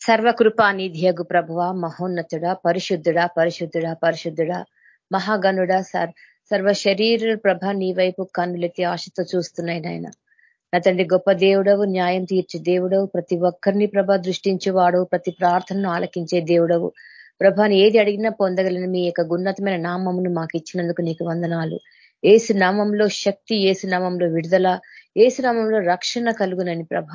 సర్వకృపా నిధియగు ప్రభువ మహోన్నతుడా పరిశుద్ధుడా పరిశుద్ధుడా పరిశుద్ధుడా సర్ సర్వ శరీర ప్రభ నీ వైపు కన్నులెత్తి ఆశతో చూస్తున్నాయి నాయన. నా తండ్రి గొప్ప దేవుడవు న్యాయం తీర్చే దేవుడవు ప్రతి ఒక్కరిని ప్రభ దృష్టించేవాడవు ప్రతి ప్రార్థనను ఆలకించే దేవుడవు. ప్రభాని ఏది అడిగినా పొందగలని మీ యొక్క ఉన్నతమైన నామమును మాకు ఇచ్చినందుకు నీకు వందనాలు. ఏసు నామంలో శక్తి ఏసు నామంలో విడుదల ఏసునామంలో రక్షణ కలుగునని ప్రభ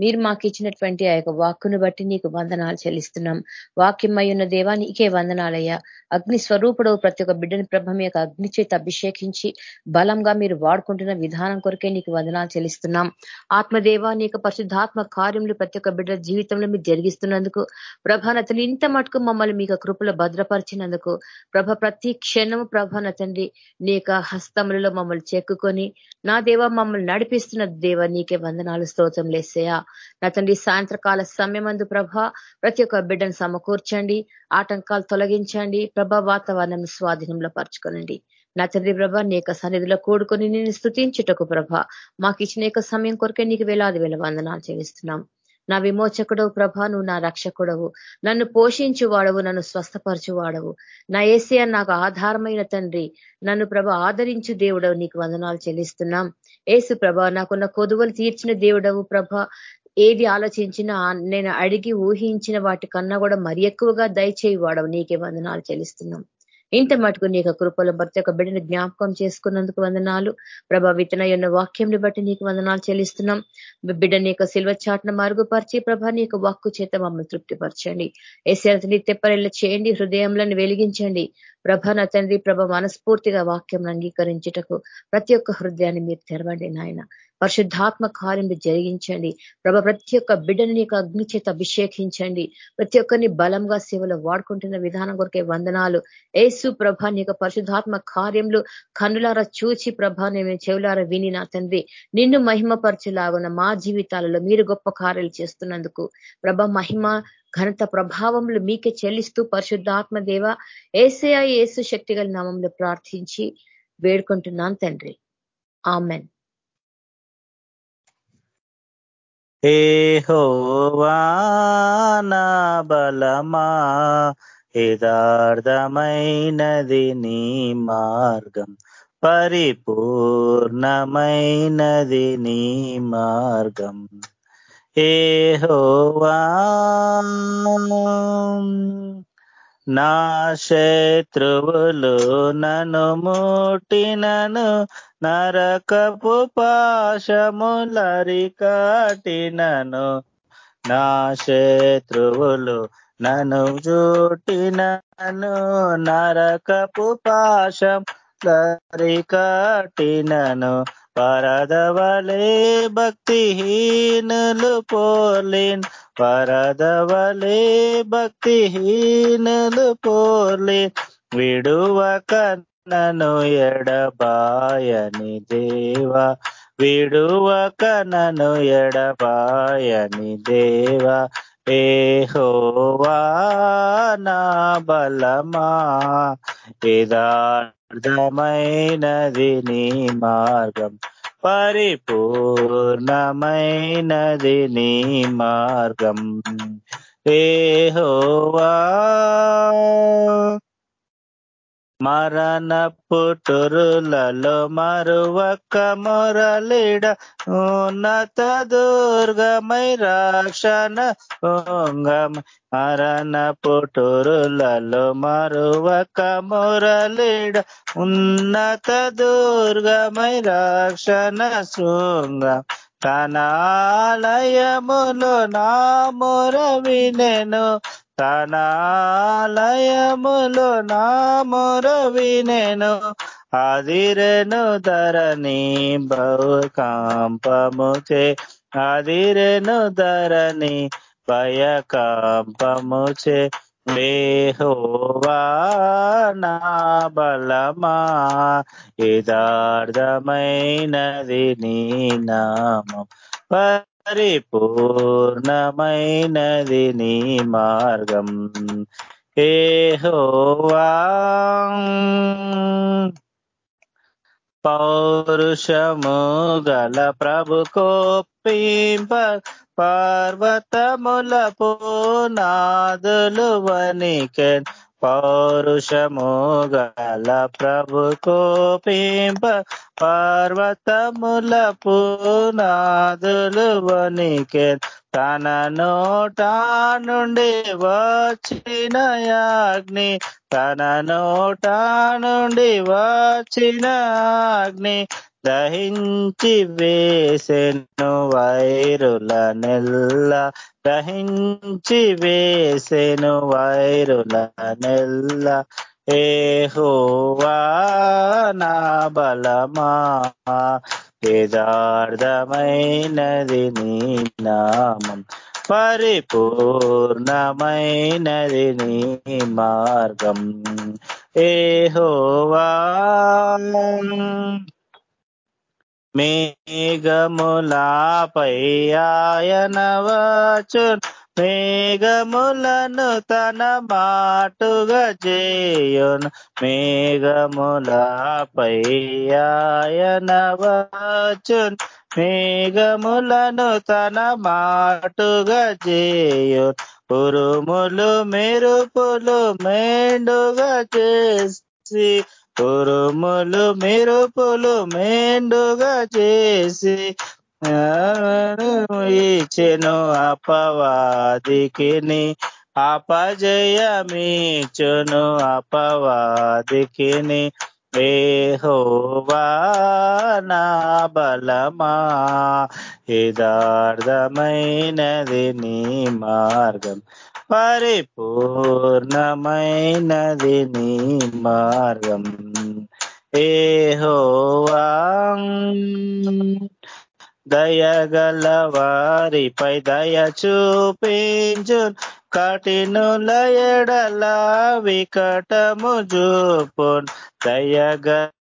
మీరు మాకు ఇచ్చినటువంటి ఆ యొక్క వాక్కును బట్టి నీకు వందనాలు చెల్లిస్తున్నాం. వాక్యమై ఉన్న దేవా నీకే వందనాలయ్యా. అగ్ని స్వరూపుడు ప్రతి ఒక్క బిడ్డని ప్రభ మీ యొక్క అగ్ని చేత అభిషేకించి బలంగా మీరు వాడుకుంటున్న విధానం కొరకే నీకు వందనాలు చెల్లిస్తున్నాం. ఆత్మదేవా నీకు పరిశుద్ధాత్మ కార్యములు ప్రతి ఒక్క బిడ్డ జీవితంలో మీరు జరిగిస్తున్నందుకు ప్రభానతలు ఇంత మటుకు మమ్మల్ని మీకు కృపలో భద్రపరిచినందుకు ప్రభ ప్రతి క్షణము ప్రభానతండి నీ యొక్క హస్తములలో మమ్మల్ని చెక్కుకొని నా దేవ మమ్మల్ని నడిపి నడిపిస్తున్న దేవ నీకే వందనాలు స్తోత్రం లేసేయా నా తండ్రి సాయంత్రకాల సమయమందు ప్రభ ప్రతి ఒక్క బిడ్డను సమకూర్చండి ఆటంకాలు తొలగించండి ప్రభ వాతావరణం స్వాధీనంలో పరచుకోనండి. నా తండ్రి ప్రభ నీ యొక్క సన్నిధిలో కూడుకొని నేను స్థుతించుటకు ప్రభ మాకు ఇచ్చిన సమయం కొరకే నీకు వేలాది వేల వందనాలు చేస్తున్నాం నా విమోచకుడవు ప్రభా నువ్వు నా రక్షకుడవు. నన్ను పోషించు వాడవు నన్ను స్వస్థపరచు వాడవు నా ఏసియా నాకు ఆధారమైన తండ్రి. నన్ను ప్రభ ఆదరించు దేవుడవు నీకు వందనాలు చెల్లిస్తున్నాం. ఏసు ప్రభ నాకున్న కొదువలు తీర్చిన దేవుడవు ప్రభ ఏది ఆలోచించినా నేను అడిగి ఊహించిన వాటి కన్నా కూడా మరి ఎక్కువగా దయచేయి వాడవు నీకే వందనాలు చెల్లిస్తున్నాం. ఇంత మటుకు నీ యొక్క కృపలో ప్రతి ఒక్క బిడ్డని జ్ఞాపకం చేసుకున్నందుకు వందనాలు. ప్రభావితన ఉన్న వాక్యంని బట్టి నీకు వందనాలు చెల్లిస్తున్నాం. బిడ్డ నీ యొక్క సిల్వ చాట్ను మరుగుపరిచి ప్రభా నీ యొక్క వాక్కు చేత మమ్మల్ని తృప్తిపరచండి. ఏసీ తెప్పరెళ్ళ చేయండి హృదయంలో వెలిగించండి. ప్రభ నా తండ్రి ప్రభ మనస్ఫూర్తిగా వాక్యం అంగీకరించుటకు ప్రతి ఒక్క హృదయాన్ని మీరు తెరవండి నాయన. పరిశుద్ధాత్మ కార్యం జరిగించండి. ప్రభ ప్రతి ఒక్క బిడ్డని అగ్ని చేత అభిషేకించండి. ప్రతి ఒక్కరిని బలంగా సేవలో వాడుకుంటున్న విధానం కొరకే వందనాలు. ఏసు ప్రభ నీ పరిశుద్ధాత్మ కార్యములు కన్నులారా చూచి ప్రభ నేను చెవులారా విని నా తండ్రి నిన్ను మహిమపరచులాగున్న మా జీవితాలలో మీరు గొప్ప కార్యాలు చేస్తున్నందుకు. ప్రభ మహిమ ఘనత ప్రభావములు మీకే చెల్లిస్తూ పరిశుద్ధాత్మ దేవ ఏసే ఏసు శక్తిగల నామంలో ప్రార్థించి వేడుకుంటున్నాను తండ్రి. ఆమెన్. ఏహోవానా బలమా యథార్థమైనది నీ మార్గం పరిపూర్ణమైనది నీ మార్గం. ఏహోవా నా శత్రువులు నను ముట్టినను నరకపు పాశములరి కాటినను నా శత్రువులు నను జూటినను నరకపు పాశం లరికాటినను వరదవలే భక్తిహీనులు పోలిన్. వరదవలే భక్తిహీనులు పోలిన్. విడువక నను ఎడబాయని దేవా. విడువక నను ఎడబాయని దేవా. ఏహోవా నా బలమా యథార్థమైనది నీ మార్గం పరిపూర్ణమైనది నీ మార్గం. ఏహోవా మరణ పుట్టురులలో మరువక్క మొరలిడ ఉన్నత దుర్గమై రాక్షణ మరణ పుట్టురులలో మరువక్క మొరలిడ ఉన్నత దుర్గమై రాక్షణ శృంగ. తన ఆలయములో నా మొర వినెను. తనాలయములో నా మొర వినెను ఆదిరెను ధరణి బహు కాంపముచే ధరణి భయకంపముచే. వేహోవా నా బలమా యథార్థమైనది నీ నామం. పరిపూర్ణమైనది నీ మార్గం. ఏ పౌరుషము గల ప్రభు కోప్పింప పర్వతముల పునాదులు వనికెన్. పౌరుషము గల ప్రభు కోపింప పర్వతముల పునాదులు వనికే తన నోట నుండి వచ్చిన అగ్ని తన నోట నుండి వచ్చిన అగ్ని దహించి వేసెను వైరుల నెల్ల. దహించి వేసెను వైరుల నెల్ల. ఏ నా బలమా యదార్థమైనది నీ నామం. పరిపూర్ణమైనది నీ మార్గం. ఏహోవా మేఘములాపై ఆయన వచ్చు మేఘములను తన మాటుగా చేయును. మేఘములపై ఆయన వచ్చున్ మేఘములను తన మాటుగా చేయును. ఉరుములు మెరుపులు మెండుగా చేసి ఉరుములు మెరుపులు మెండుగా చేసి ఇచ్చెను అపవాదికి అపజయమీచును అపవాదికిని. ఏహోవా నా బలమా యథార్థమైనది నీ మార్గం. పరిపూర్ణమైనది నీ మార్గం. ఏహోవా దయగల వారిపై దయ చూపించు. కఠినుల ఎడల వికటము చూపున్. దయగల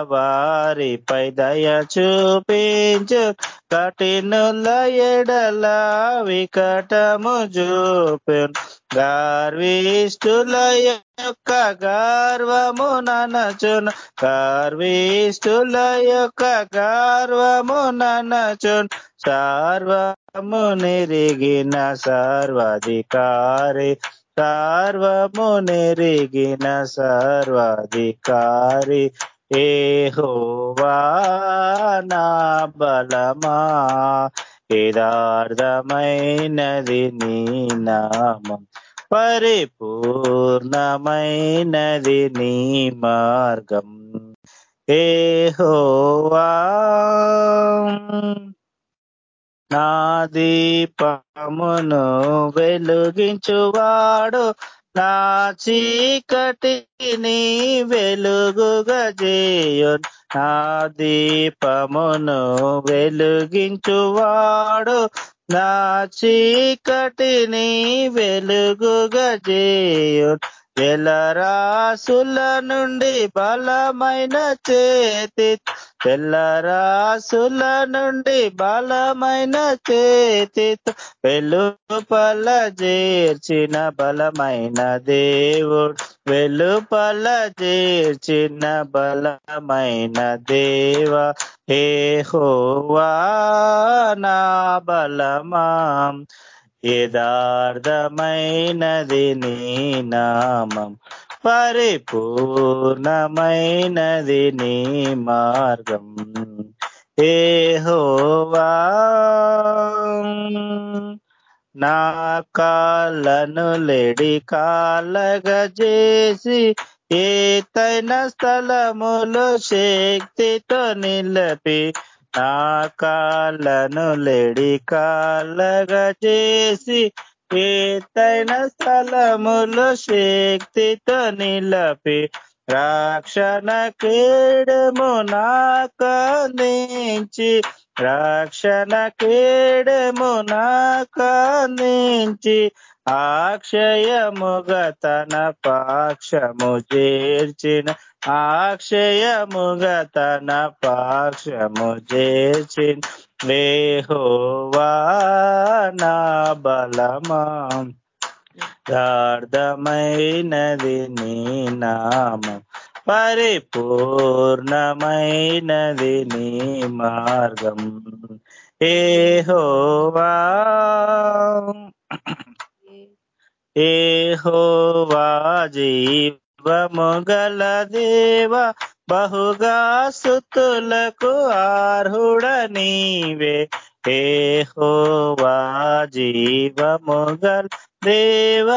వారిపై దయ చూపించు కఠినుల ఎడల వికటము చూపున్. గార్విష్ఠుల యొక్క గర్వము ననచున్ గార్విష్ఠుల యొక్క గర్వము ననచున్. సర్వము నిరిగిన సర్వాధికారి సర్వము నిరిగిన సర్వాధికారి. ఏహోవా నా బలమా యథార్థమైనది నీ నామం పరిపూర్ణమైనది నీ మార్గం. ఏహోవా నా దీపమును వెలుగించువాడు నా చీకటిని వెలుగుగా చేయు నా దీపమును వెలుగించువాడు. నా చీకటిని వెలుగుగా చేయు తెల్లరాసుల నుండి బలమైన చేతి తెల్లరాసుల నుండి బలమైన చేతి వెలుపల చేర్చిన బలమైన దేవుడు వెలుపల చేర్చిన బలమైన దేవ హే హోవా నా బలమా. యదార్థమైనది నీ నామం పరిపూర్ణమైనది నీ మార్గం. ఏహోవా నా కాళ్ళను లెడి కాళ్ళగా చేసి ఏతైన స్థలములో శక్తితో నిలపి నా కాళ్ళను లేడి కాళ్ళగా చేసి ఏతైన స్థలములో శక్తితో నిలపి రక్షణ కేడము నాకందించి రక్షణ కేడము నాకందించి అక్షయముగతన పాక్షము చేర్చిన అక్షయముగతన పాక్షము చేర్చిన వేహోవా నా బలమా. దార్థమైనది నీ నామం పరిపూర్ణమైనది నీ మార్గం. ఏహోవా ఏ జీవము గల దేవ బహుగా సుతులకు ఆర్హుడ నీవే ఏహోవా జీవము గల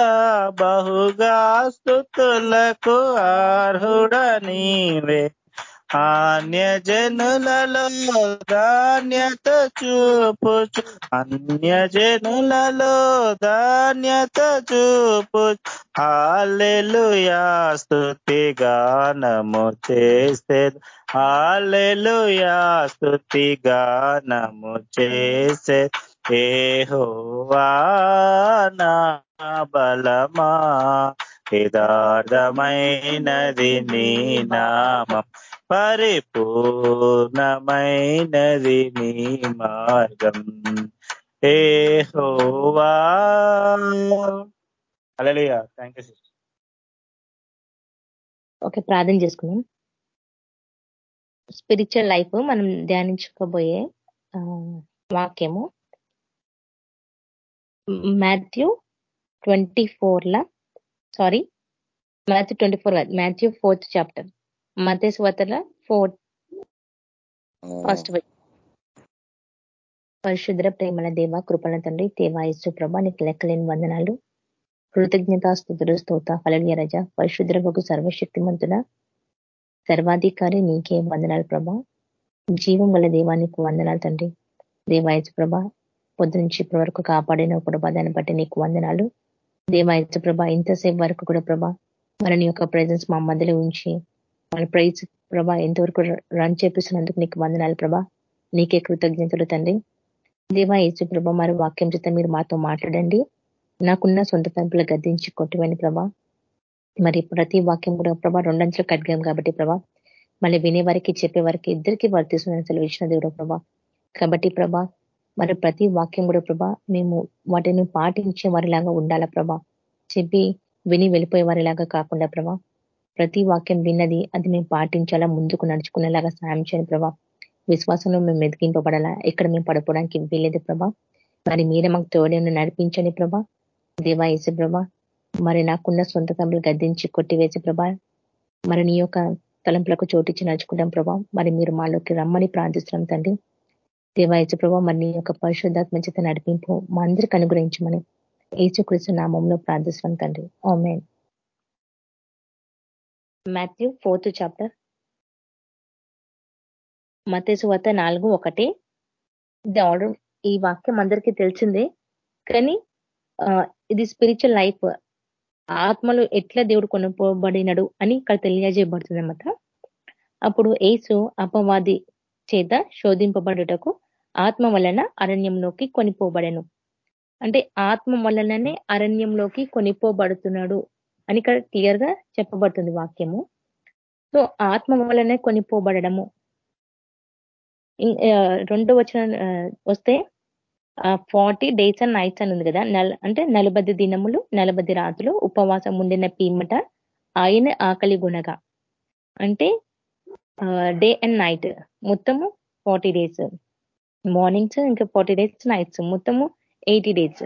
బహుగా స్థుతులకు ఆర్హుడ నీవే అన్యజనులలో ధాన్యత చూపుచు. అన్యజనులలో ధాన్యత చూపు హాలెలుయా స్తుతి గానము చేసే హాలెలుయా స్తుతి గానము చేసే ఏ నా బలమా. యథార్థమైనది నీ నామం. పరిపూర్ణమైనది నీ మార్గం. ఏ హోవా థ్యాంక్ యూ ఓకే ప్రార్థన చేసుకున్నాం స్పిరిచువల్ లైఫ్ మనం ధ్యానించుకోబోయే వాక్యము. Matthew twenty ఫోర్ల sorry Matthew twenty four Matthew fourth chapter మతేశ్వతల fourth first పరిశుద్ర ప్రేమల దేవ కృపణ తండ్రి దేవాయసు ప్రభ నీకు లెక్కలేని వందనాలు. కృతజ్ఞతాస్తుతుడు స్తోత ఫలనీయ రజ. పరిశుద్ర బగు సర్వశక్తిమంతుడ సర్వాధికారి నీకే వందనాలు ప్రభ. జీవం గల దేవానికి వందనాలు తండ్రి. దేవాయసు ప్రభ పొద్దు నుంచి ఇప్పటి వరకు కాపాడిన ప్రభా దాన్ని బట్టి నీకు వందనాలు. దేవాయసు ప్రభ ఇంతసేపు వరకు కూడా ప్రభ మన యొక్క ప్రజెన్స్ మా మధ్యలో ఉంచి మన ప్రైజ్ ప్రభా ఎంతవరకు రన్ చేపిస్తున్నందుకు నీకు వందనాలు ప్రభా. నీకే కృతజ్ఞతలు తండ్రి. దేవా యేసు ప్రభ మరి వాక్యం చేత మీరు మాతో మాట్లాడండి. నాకున్న సొంత తంపులు గద్దించి కొట్టువని ప్రభా. మరి ప్రతి వాక్యం కూడా ప్రభా రెండంచెలు కట్గాం కాబట్టి ప్రభా మళ్ళీ వినేవారికి చెప్పేవారికి ఇద్దరికి వర్తిస్తుందని సెలవిచ్చిన దేవుడు ప్రభా. కాబట్టి ప్రభా మరి ప్రతి వాక్యం కూడా ప్రభా మేము వాటిని పాటించే వారిలాగా ఉండాలా ప్రభా. చెప్పి విని వెళ్ళిపోయే వారిలాగా కాకుండా ప్రభా ప్రతి వాక్యం విన్నది అది మేము పాటించాలా ముందుకు నడుచుకునేలాగా సాయం చేయని ప్రభా. విశ్వాసంలో మేము మెదిగింపబడాలా ఎక్కడ మేము పడిపోవడానికి వీలేదు ప్రభా. మరి మీరే మాకు తోడేమని నడిపించని ప్రభా. దేవా వేసే ప్రభా మరి నాకున్న సొంత తమ్ములు గద్దించి కొట్టివేసే ప్రభా. మరి నీ యొక్క తలంపులకు చోటిచ్చి నడుచుకుంటాం ప్రభా. మరి మీరు మాలోకి రమ్మని ప్రార్థిస్తున్నాం తండ్రి. దేవాయచ ప్రభా మరి నీ యొక్క పరిశుద్ధాత్మ చేత నడిపింపు మా అందరికి అనుగ్రహించమని ఏచుకృష్ణ నామంలో ప్రార్థిస్తున్నాం తండ్రి. Amen Matthew fourth chapter. మతేసు వత నాలుగు ఒకటి. ఇది ఆర్డర్ ఈ వాక్యం అందరికీ తెలిసిందే. కానీ ఇది స్పిరిచువల్ లైఫ్. ఆత్మలు ఎట్లా దేవుడు కొనుక్కోబడినడు అని ఇక్కడ తెలియజేయబడుతుంది అన్నమాట. అప్పుడు ఏసు అపవాది చేత శోధింపబడుటకు ఆత్మ వలన అరణ్యంలోకి కొనిపోబడను. అంటే ఆత్మ వలననే అరణ్యంలోకి కొనిపోబడుతున్నాడు అని ఇక్కడ క్లియర్గా చెప్పబడుతుంది వాక్యము. సో ఆత్మ వలనే కొనిపోబడము రెండో వచ్చిన వస్తే ఫార్టీ డేస్ అండ్ నైట్స్ అని ఉంది కదా. అంటే నలభై దినములు నలభై రాత్రులు ఉపవాసం ఉండిన పీమట ఆయన ఆకలి గుణగా అంటే డే అండ్ నైట్ మొత్తము ఫార్టీ డేస్ మార్నింగ్స్ ఇంకా ఫార్టీ డేస్ నైట్స్ మొత్తము ఎయిటీ డేస్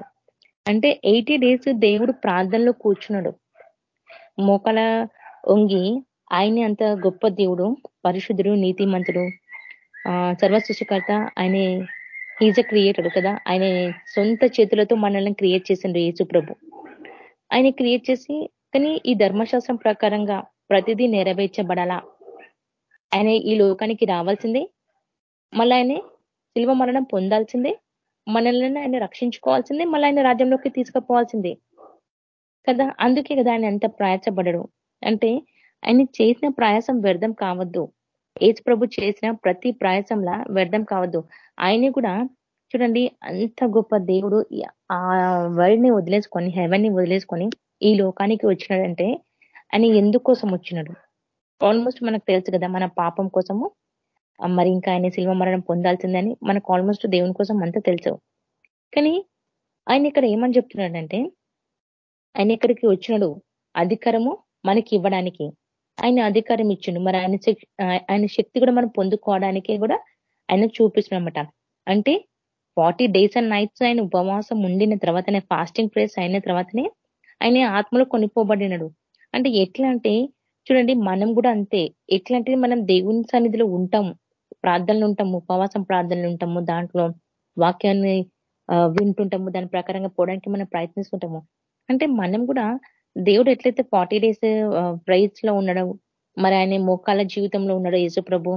అంటే ఎయిటీ డేస్ దేవుడు ప్రార్థనలో కూర్చున్నాడు. మోకల ఒంగి ఆయనే అంత గొప్ప దేవుడు పరిశుద్ధుడు నీతిమంతుడు. సర్వ సృష్టికర్త ఆయన. ఈజ్ అ క్రియేటెడ్ కదా. ఆయన సొంత చేతులతో మనల్ని క్రియేట్ చేసిండు యేసు ప్రభు. ఆయన క్రియేట్ చేసి కానీ ఈ ధర్మశాస్త్రం ప్రకారంగా ప్రతిదీ నెరవేర్చబడాలా? ఆయన ఈ లోకానికి రావాల్సిందే. మళ్ళీ ఆయన శిల్వ మరణం పొందాల్సిందే. మనల్ని ఆయన రక్షించుకోవాల్సిందే. మళ్ళీ ఆయన రాజ్యంలోకి తీసుకుపోవాల్సిందే. కదా? అందుకే కదా ఆయన అంత ప్రయాసపడడు. అంటే ఆయన చేసిన ప్రయాసం వ్యర్థం కావద్దు. ఏజ్ ప్రభు చేసిన ప్రతి ప్రయాసంలా వ్యర్థం కావద్దు. ఆయన కూడా చూడండి అంత గొప్ప దేవుడు ఆ వరల్డ్ని వదిలేసుకొని హెవెన్ని వదిలేసుకొని ఈ లోకానికి వచ్చినాడంటే ఆయన ఎందుకోసం వచ్చినాడు? ఆల్మోస్ట్ మనకు తెలుసు కదా మన పాపం కోసము మరి ఇంకా ఆయన శిల్వ మరణం పొందాల్సిందని మనకు ఆల్మోస్ట్ దేవుని కోసం అంతా తెలుసు. కానీ ఆయన ఇక్కడ ఏమని చెప్తున్నాడంటే ఆయన ఎక్కడికి వచ్చినాడు అధికారము మనకి ఇవ్వడానికి. ఆయన అధికారం ఇచ్చిండు. మరి ఆయన ఆయన శక్తి కూడా మనం పొందుకోవడానికి కూడా ఆయన చూపిస్తున్నమాట అంటే ఫార్టీ డేస్ అండ్ నైట్స్ ఆయన ఉపవాసం ఉండిన తర్వాతనే ఫాస్టింగ్ ప్రేస్ అయిన తర్వాతనే ఆయన ఆత్మలో కొనిపోబడినాడు. అంటే ఎట్లా అంటే చూడండి మనం కూడా అంతే. ఎట్లా అంటే మనం దేవుని సన్నిధిలో ఉంటాము. ప్రార్థనలు ఉంటాము ఉపవాసం ప్రార్థనలు ఉంటాము దాంట్లో వాక్యాన్ని వింటుంటాము. దాని ప్రకారంగా పోవడానికి మనం ప్రయత్నిస్తుంటాము. అంటే మనం కూడా దేవుడు ఎట్లయితే ఫార్టీ డేస్ ప్రైజ్లో ఉండడం మరి ఆయన మోకాల జీవితంలో ఉన్నాడు యేసు ప్రభు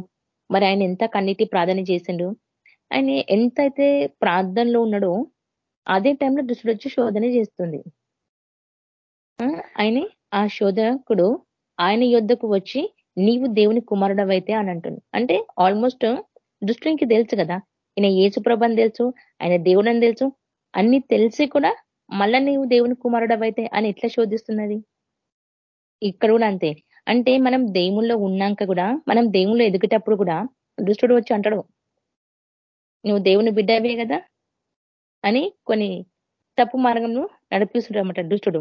మరి ఆయన ఎంత కన్నిటి ప్రార్థన చేసిండు ఆయన ఎంత అయితే ప్రార్థనలో ఉన్నాడో అదే టైంలో దుష్టుడు వచ్చి శోధన చేస్తుంది. ఆయన ఆ శోధకుడు ఆయన యుద్ధకు వచ్చి నీవు దేవుని కుమారుడవైతే అని అంటుంది. అంటే ఆల్మోస్ట్ దుష్టునికి తెలుసు కదా ఈయన ఏసు అని తెలుసు ఆయన దేవుడని తెలుసు అన్ని తెలిసి కూడా మళ్ళా నీవు దేవుని కుమారుడవైతే అని ఎట్లా శోధిస్తున్నది? ఇక్కడ కూడా అంతే. అంటే మనం దేవుల్లో ఉన్నాక కూడా మనం దేవుళ్ళు ఎదిగేటప్పుడు కూడా దుష్టుడు వచ్చి అంటాడు నువ్వు దేవుని బిడ్డవే కదా అని కొన్ని తప్పు మార్గంలో నడిపిస్తుంటాడనమాట దుష్టుడు.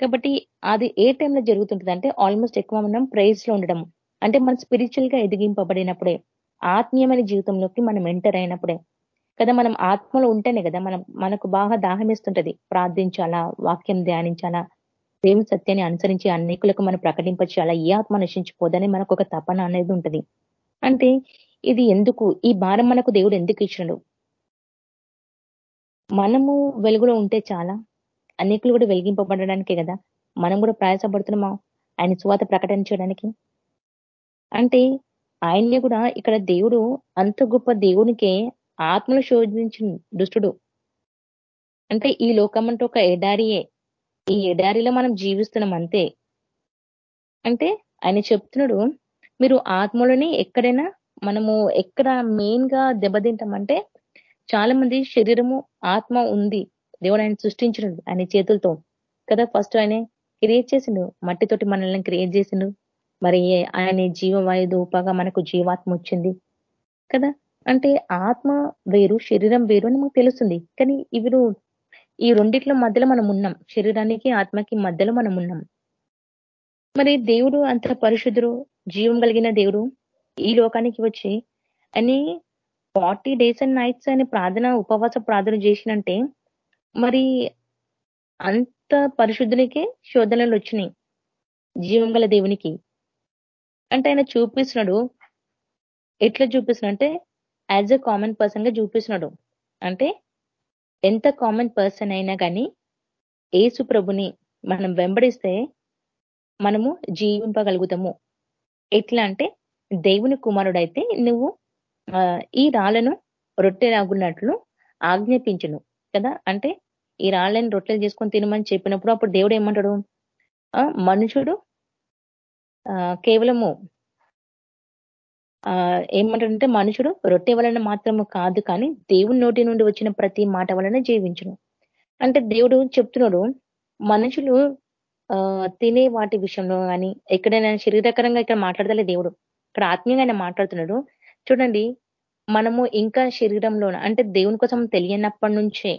కాబట్టి అది ఏ టైంలో జరుగుతుంటుంది అంటే ఆల్మోస్ట్ ఎక్కువ మనం ప్రైజ్లో ఉండడం. అంటే మనం స్పిరిచువల్గా ఎదిగింపబడినప్పుడే ఆత్మీయమైన జీవితంలోకి మనం ఎంటర్ అయినప్పుడే. కదా మనం ఆత్మలో ఉంటేనే కదా మనం మనకు బాగా దాహం ఇస్తుంటది ప్రార్థించాలా వాక్యం ధ్యానించాలా దేవుని సత్యాన్ని అనుసరించి అనేకులకు మనం ప్రకటింపచేయాలా ఏ ఆత్మ నశించిపోదని మనకు ఒక తపన అనేది ఉంటుంది. అంటే ఇది ఎందుకు ఈ భారం మనకు దేవుడు ఎందుకు ఇచ్చినాడు మనము వెలుగులో ఉంటే చాలా అనేకులు కూడా వెలిగింపబడడానికే కదా మనం కూడా ప్రయాసపడుతున్నామా ఆయన స్వాత ప్రకటించడానికి? అంటే ఆయన్ని కూడా ఇక్కడ దేవుడు అంత గొప్ప దేవునికే ఆత్మను శోధించిన దుష్టుడు. అంటే ఈ లోకం అంటే ఒక ఎడారియే. ఈ ఎడారిలో మనం జీవిస్తున్నాం అంతే. అంటే ఆయన చెప్తున్నాడు మీరు ఆత్మలని ఎక్కడైనా మనము ఎక్కడ మెయిన్గా దెబ్బతింటామంటే చాలా మంది శరీరము ఆత్మ ఉంది. దేవుడు ఆయన సృష్టించినడు ఆయన చేతులతో. కదా ఫస్ట్ ఆయన క్రియేట్ చేసిండు మట్టితోటి మనల్ని క్రియేట్ చేసిండు. మరి ఆయన జీవవాయు దూపగా మనకు జీవాత్మ వచ్చింది. కదా? అంటే ఆత్మ వేరు శరీరం వేరు అని మనకు తెలుస్తుంది. కానీ ఇవి ఈ రెండిట్లో మధ్యలో మనం ఉన్నాం. శరీరానికి ఆత్మకి మధ్యలో మనం ఉన్నాం. మరి దేవుడు అంత పరిశుద్ధుడు జీవం కలిగిన దేవుడు ఈ లోకానికి వచ్చి అని ఫార్టీ డేస్ అండ్ నైట్స్ అని ప్రార్థన ఉపవాస ప్రార్థన చేసినంటే మరి అంత పరిశుద్ధునికి శోధనలు వచ్చినాయి జీవం గల దేవునికి. అంటే ఆయన చూపిస్తున్నాడు. ఎట్లా చూపిస్తున్నాడు అంటే యాజ్ ఎ కామన్ పర్సన్గా చూపిస్తున్నాడు. అంటే ఎంత కామన్ పర్సన్ అయినా కానీ ఏసు ప్రభుని మనం వెంబడిస్తే మనము జీవింపగలుగుతాము. ఎట్లా అంటే దేవుని కుమారుడైతే నువ్వు ఈ రాళ్ళను రొట్టె రాగున్నట్లు ఆజ్ఞాపించను కదా? అంటే ఈ రాళ్ళని రొట్టెలు చేసుకొని తినమని చెప్పినప్పుడు అప్పుడు దేవుడు ఏమంటాడు? మనుషుడు కేవలము ఏమంటుంటే మనుషుడు రొట్టె వలన మాత్రము కాదు కానీ దేవుని నోటి నుండి వచ్చిన ప్రతి మాట వలన జీవించును. అంటే దేవుడు చెప్తున్నాడు మనుషులు తినే వాటి విషయంలో కానీ ఎక్కడైనా శరీరకరంగా ఇక్కడ మాట్లాడతలే దేవుడు. ఇక్కడ ఆత్మీయంగా మాట్లాడుతున్నాడు. చూడండి మనము ఇంకా శరీరంలో అంటే దేవుని కోసం తెలియనప్పటి నుంచే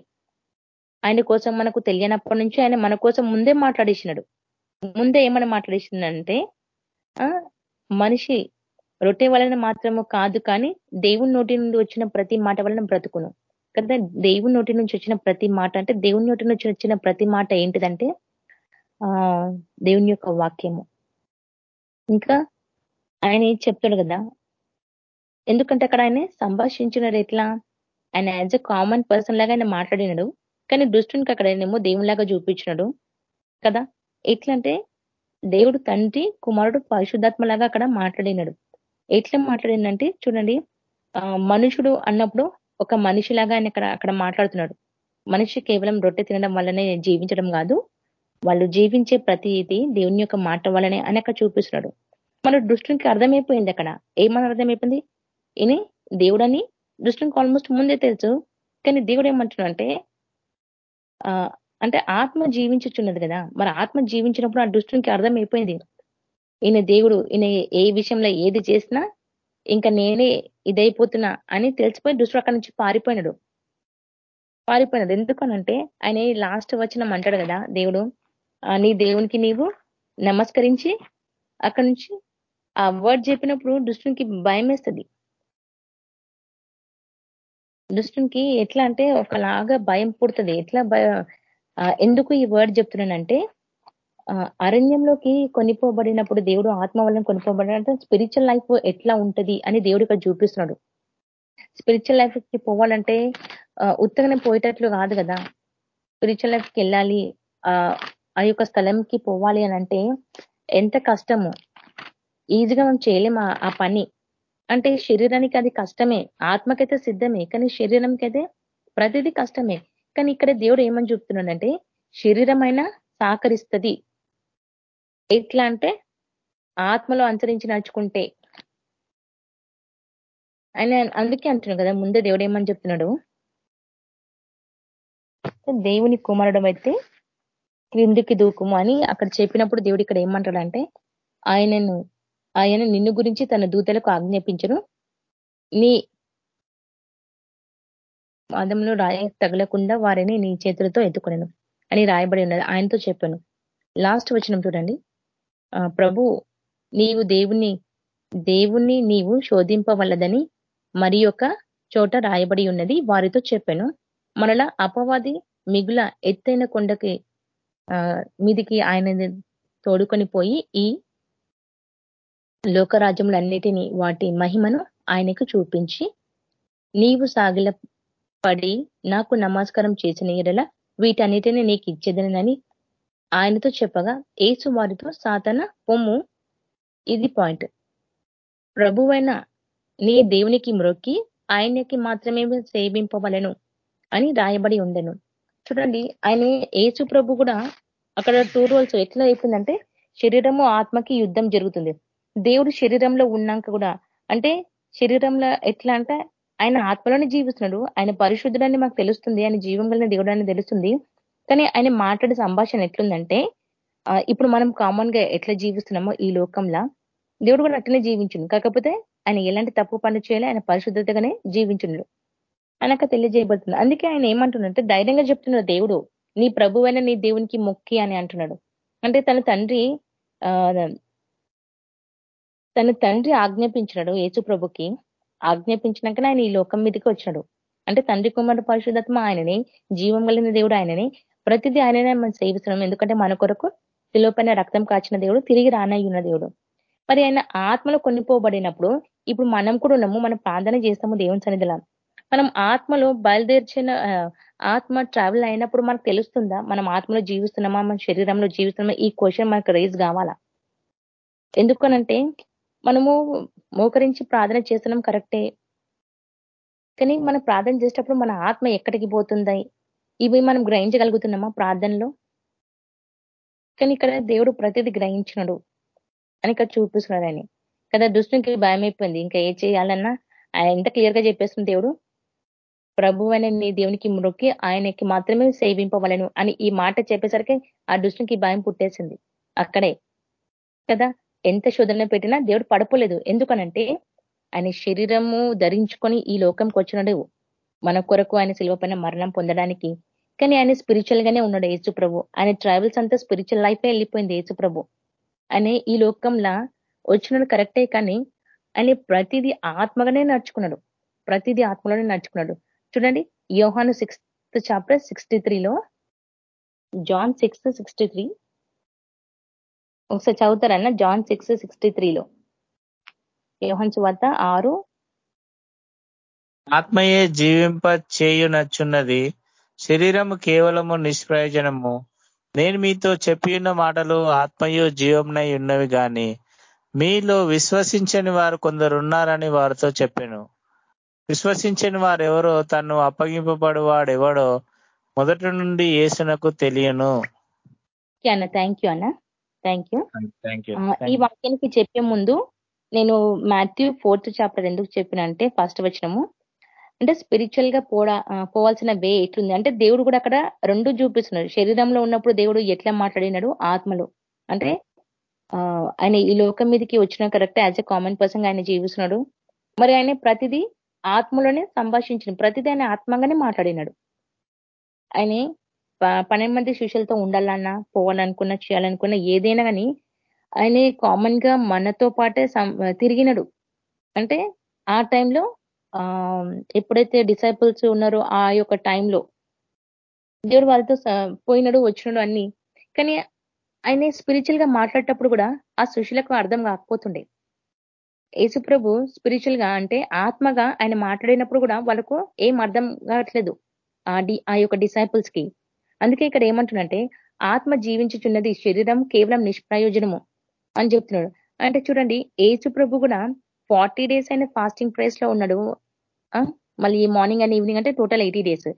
ఆయన కోసం మనకు తెలియనప్పటి నుంచి ఆయన మన కోసం ముందే మాట్లాడేసినాడు. ముందే ఏమని మాట్లాడేసిందంటే మనిషి రొట్టె వలన మాత్రము కాదు కానీ దేవుని నోటి నుండి వచ్చిన ప్రతి మాట వలన బ్రతుకును. కదా దేవుని నోటి నుంచి వచ్చిన ప్రతి మాట అంటే దేవుని నోటి నుంచి వచ్చిన ప్రతి మాట ఏంటిదంటే ఆ దేవుని యొక్క వాక్యము. ఇంకా ఆయన చెప్తాడు కదా? ఎందుకంటే అక్కడ ఆయన సంభాషించినాడు ఎట్లా? ఆయన యాజ్ అ కామన్ పర్సన్ లాగా ఆయన మాట్లాడినాడు. కానీ దుష్టునికి అక్కడ ఆయనేమో దేవునిలాగా చూపించినాడు. కదా? ఎట్లంటే దేవుడు తండ్రి కుమారుడు పరిశుద్ధాత్మలాగా అక్కడ మాట్లాడినాడు. ఎట్లా మాట్లాడిందంటే చూడండి మనుషుడు అన్నప్పుడు ఒక మనిషిలాగా ఆయన అక్కడ అక్కడ మాట్లాడుతున్నాడు. మనిషి కేవలం రొట్టె తినడం వల్లనే జీవించడం కాదు. వాళ్ళు జీవించే ప్రతి ఇది దేవుని యొక్క మాట వల్లనే అని అక్కడ చూపిస్తున్నాడు. మన దృష్టికి అర్థమైపోయింది అక్కడ. ఏమని అర్థమైపోయింది? ఇని దేవుడని దృష్టికి ఆల్మోస్ట్ ముందే తెలుసు. కానీ దేవుడు ఏమంటున్నాడు అంటే అంటే ఆత్మ జీవించుచున్నది కదా. మరి ఆత్మ జీవించినప్పుడు ఆ దృష్టికి అర్థమైపోయింది. ఈయన దేవుడు ఈయన ఏ విషయంలో ఏది చేసినా ఇంకా నేనే ఇదైపోతున్నా అని తెలిసిపోయి దుష్టుడు అక్కడి నుంచి పారిపోయినాడు. పారిపోయినాడు. ఎందుకనంటే ఆయన లాస్ట్ వచ్చిన అంటాడు కదా దేవుడు నీ దేవునికి నీవు నమస్కరించి అక్కడి నుంచి ఆ వర్డ్ చెప్పినప్పుడు దుష్టునికి భయం వేస్తుంది. దుష్టునికి ఎట్లా అంటే ఒకలాగా భయం పుడుతుంది. ఎట్లా ఎందుకు ఈ వర్డ్ చెప్తున్నానంటే అరణ్యంలోకి కొనిపోబడినప్పుడు దేవుడు ఆత్మ వలన కొనిపోబడినంటే స్పిరిచువల్ లైఫ్ ఎట్లా ఉంటది అని దేవుడు ఇక్కడ చూపిస్తున్నాడు. స్పిరిచువల్ లైఫ్కి పోవాలంటే ఉత్తగానే పోయేటట్లు కాదు కదా. స్పిరిచువల్ లైఫ్కి వెళ్ళాలి. ఆ యొక్క స్థలంకి పోవాలి అని అంటే ఎంత కష్టము. ఈజీగా మనం చేయలేము ఆ పని. అంటే శరీరానికి అది కష్టమే. ఆత్మకైతే సిద్ధమే. కానీ శరీరంకైతే ప్రతిదీ కష్టమే. కానీ ఇక్కడ దేవుడు ఏమని చెప్తున్నాడంటే శరీరమైనా సహకరిస్తుంది. ఎట్లా అంటే ఆత్మలో అనుసరించి నడుచుకుంటే. ఆయన అందుకే అంటున్నాడు కదా ముందే దేవుడు ఏమని చెప్తున్నాడు? దేవుని కుమారుడం అయితే క్రిందికి దూకుము అని అక్కడ చెప్పినప్పుడు దేవుడు ఇక్కడ ఏమంటాడంటే ఆయనను ఆయన నిన్ను గురించి తన దూతలకు ఆజ్ఞాపించను. నీ పాదంలో రాయ తగలకుండా వారిని నీ చేతులతో ఎత్తుకున్నాను అని రాయబడి ఉన్నది. ఆయనతో చెప్పాను. లాస్ట్ వచ్చిన చూడండి. ప్రభు నీవు దేవుని దేవుణ్ణి నీవు శోధింపవలదని మరి చోట రాయబడి ఉన్నది వారితో చెప్పాను. మరలా అపవాది మిగుల ఎత్తైన కొండకి మీదికి ఆయన తోడుకొని పోయి ఈ లోకరాజ్యములన్నిటినీ వాటి మహిమను ఆయనకు చూపించి నీవు సాగిల పడి నాకు నమస్కారం చేసిన ఎడల వీటన్నిటిని నీకు ఇచ్చేదనని ఆయనతో చెప్పగా ఏసు వారితో సాతన పొమ్ము. ఇది పాయింట్. ప్రభువైన నీ దేవునికి మ్రొక్కి ఆయనకి మాత్రమే సేవింపవలను అని రాయబడి ఉండెను. చూడండి ఆయన ఏసు ప్రభు కూడా అక్కడ టూ రోల్స్ ఎట్లా అయిపోయిందంటే శరీరము ఆత్మకి యుద్ధం జరుగుతుంది. దేవుడు శరీరంలో ఉన్నాక కూడా అంటే శరీరంలో ఎట్లా అంటే ఆయన ఆత్మలోనే జీవిస్తున్నాడు. ఆయన పరిశుద్ధుడని మాకు తెలుస్తుంది ఆయన జీవం కలిగిన దేవుడు అని తెలుస్తుంది. కానీ ఆయన మాట్లాడే సంభాషణ ఎట్లుందంటే ఇప్పుడు మనం కామన్గా ఎట్లా జీవిస్తున్నామో ఈ లోకంలో దేవుడు కూడా అట్లనే జీవించుండు. కాకపోతే ఆయన ఎలాంటి తప్పు పని చేయాలి ఆయన పరిశుద్ధతగానే జీవించుండు. అనక తెలియజేయబడుతుంది. అందుకే ఆయన ఏమంటున్నాడంటే ధైర్యంగా చెప్తున్నాడు దేవుడు నీ ప్రభువైన నీ దేవునికి మొక్కి అని అంటున్నాడు. అంటే తన తండ్రి తన తండ్రి ఆజ్ఞాపించినాడు యేసు ప్రభుకి. ఆజ్ఞాపించినాకనే ఆయన ఈ లోకం మీదకి వచ్చినాడు అంటే తండ్రి కుమారుడు పరిశుద్ధత్మ ఆయనని జీవం కలిగిన దేవుడు ఆయనని. ప్రతిదీ ఆయననే మనం సేవిస్తున్నాం. ఎందుకంటే మన కొరకు శిలోపైన రక్తం కాచిన దేవుడు తిరిగి రానయ్యున్న దేవుడు. మరి ఆయన ఆత్మలో కొనిపోబడినప్పుడు ఇప్పుడు మనం కూడా ఉన్నాము. మనం ప్రార్థన చేస్తాము దేవుని సన్నిధిలో. మనం ఆత్మలో బయలుదేర్చిన ఆత్మ ట్రావెల్ అయినప్పుడు మనకు తెలుస్తుందా? మనం ఆత్మలో జీవిస్తున్నామా? మన శరీరంలో జీవిస్తున్నామా? ఈ క్వశ్చన్ మనకు రేజ్ కావాలా? ఎందుకనంటే మనము మోకరించి ప్రార్థన చేస్తున్నాం కరెక్టే. కానీ మనం ప్రార్థన చేసేటప్పుడు మన ఆత్మ ఎక్కడికి పోతుంది? ఇవి మనం గ్రహించగలుగుతున్నామా ప్రార్థనలో? కానీ ఇక్కడ దేవుడు ప్రతిదీ గ్రహించినడు. అని ఇక్కడ చూపిస్తున్నాడు ఆయన కదా దుష్టునికి భయం అయిపోయింది ఇంకా ఏ చేయాలన్నా ఆయన ఎంత క్లియర్గా చెప్పేస్తుంది దేవుడు? ప్రభు అనే నీ దేవునికి మొక్కి ఆయనకి మాత్రమే సేవింపవలను అని ఈ మాట చెప్పేసరికి ఆ దుష్టునికి భయం పుట్టేసింది. అక్కడే. కదా ఎంత శోధన పెట్టినా దేవుడు పడపోలేదు. ఎందుకనంటే ఆయన శరీరము ధరించుకొని ఈ లోకంకి వచ్చినాడు. మన కొరకు ఆయన శిల్వ మరణం పొందడానికి. కానీ ఆయన స్పిరిచువల్ గానే ఉన్నాడు యేసు ప్రభు. ఆయన ట్రావెల్స్ అంతా స్పిరిచువల్ లైఫే వెళ్ళిపోయింది యేసు ప్రభు. అనే ఈ లోకంలో వచ్చినాడు కరెక్టే కానీ ఆయన ప్రతిదీ ఆత్మగానే నడుచుకున్నాడు. ప్రతిదీ ఆత్మలోనే నడుచుకున్నాడు. చూడండి యోహాను సిక్స్త్ చాప్టర్ సిక్స్టీ త్రీలో జాన్ సిక్స్ సిక్స్టీ త్రీ ఒకసారి చదువుతారన్న జాన్ సిక్స్ సిక్స్టీ త్రీలో యోహన్ వద్ద ఆరు ఆత్మయే జీవింప చేయునచ్చున్నది శరీరము కేవలము నిష్ప్రయోజనము. నేను మీతో చెప్పిన మాటలు ఆత్మయు జీవంనై ఉన్నవి గాని మీలో విశ్వసించని వారు కొందరు ఉన్నారని వారితో చెప్పాను. విశ్వసించని వారు ఎవరో తను అప్పగింపబడు వాడెవడో మొదటి నుండి ఏసునకు తెలియను. అన్న థ్యాంక్ యూ అన్న. థ్యాంక్ యూ ఈ వాక్యానికి చెప్పే ముందు నేను మాథ్యూ ఫోర్త్ చాప్టర్ ఎందుకు చెప్పిన అంటే ఫస్ట్ వచ్చినము అంటే స్పిరిచువల్గా పోడా పోవాల్సిన వే ఎట్లుంది? అంటే దేవుడు కూడా అక్కడ రెండు చూపిస్తున్నాడు. శరీరంలో ఉన్నప్పుడు దేవుడు ఎట్లా మాట్లాడినాడు? ఆత్మలో. అంటే ఆయన ఈ లోకం మీదకి వచ్చిన correct as a common person ఆయన జీవిస్తున్నాడు. మరి ఆయన ప్రతిదీ ఆత్మలోనే సంభాషించిన ప్రతిదీ ఆయన ఆత్మంగానే మాట్లాడినాడు. ఆయన పన్నెండు మంది శిష్యులతో ఉండాలన్నా పోవాలనుకున్నా చేయాలనుకున్నా ఏదైనా కానీ ఆయన కామన్గా మనతో పాటే తిరిగినాడు. అంటే ఆ టైంలో ఆ ఎప్పుడైతే డిసైపుల్స్ ఉన్నారో ఆ యొక్క టైంలో దేవుడు వాళ్ళతో పోయినాడు వచ్చినాడు అన్ని. కానీ ఆయన స్పిరిచువల్గా మాట్లాడేటప్పుడు కూడా ఆ సుశీలకు అర్థం కాకపోతుండే. యేసుప్రభు స్పిరిచువల్గా అంటే ఆత్మగా ఆయన మాట్లాడినప్పుడు కూడా వాళ్ళకు ఏం అర్థం కావట్లేదు ఆ డి ఆ యొక్క డిసైపుల్స్కి. అందుకే ఇక్కడ ఏమంటున్నంటే ఆత్మ జీవించుచున్నది శరీరం కేవలం నిష్ప్రయోజనము అని చెప్తున్నాడు. అంటే చూడండి ఏసు ప్రభు కూడా ఫార్టీ డేస్ అయిన ఫాస్టింగ్ ప్రైస్లో ఉన్నాడు. మళ్ళీ మార్నింగ్ అండ్ ఈవినింగ్ అంటే టోటల్ ఎయిటీ డేస్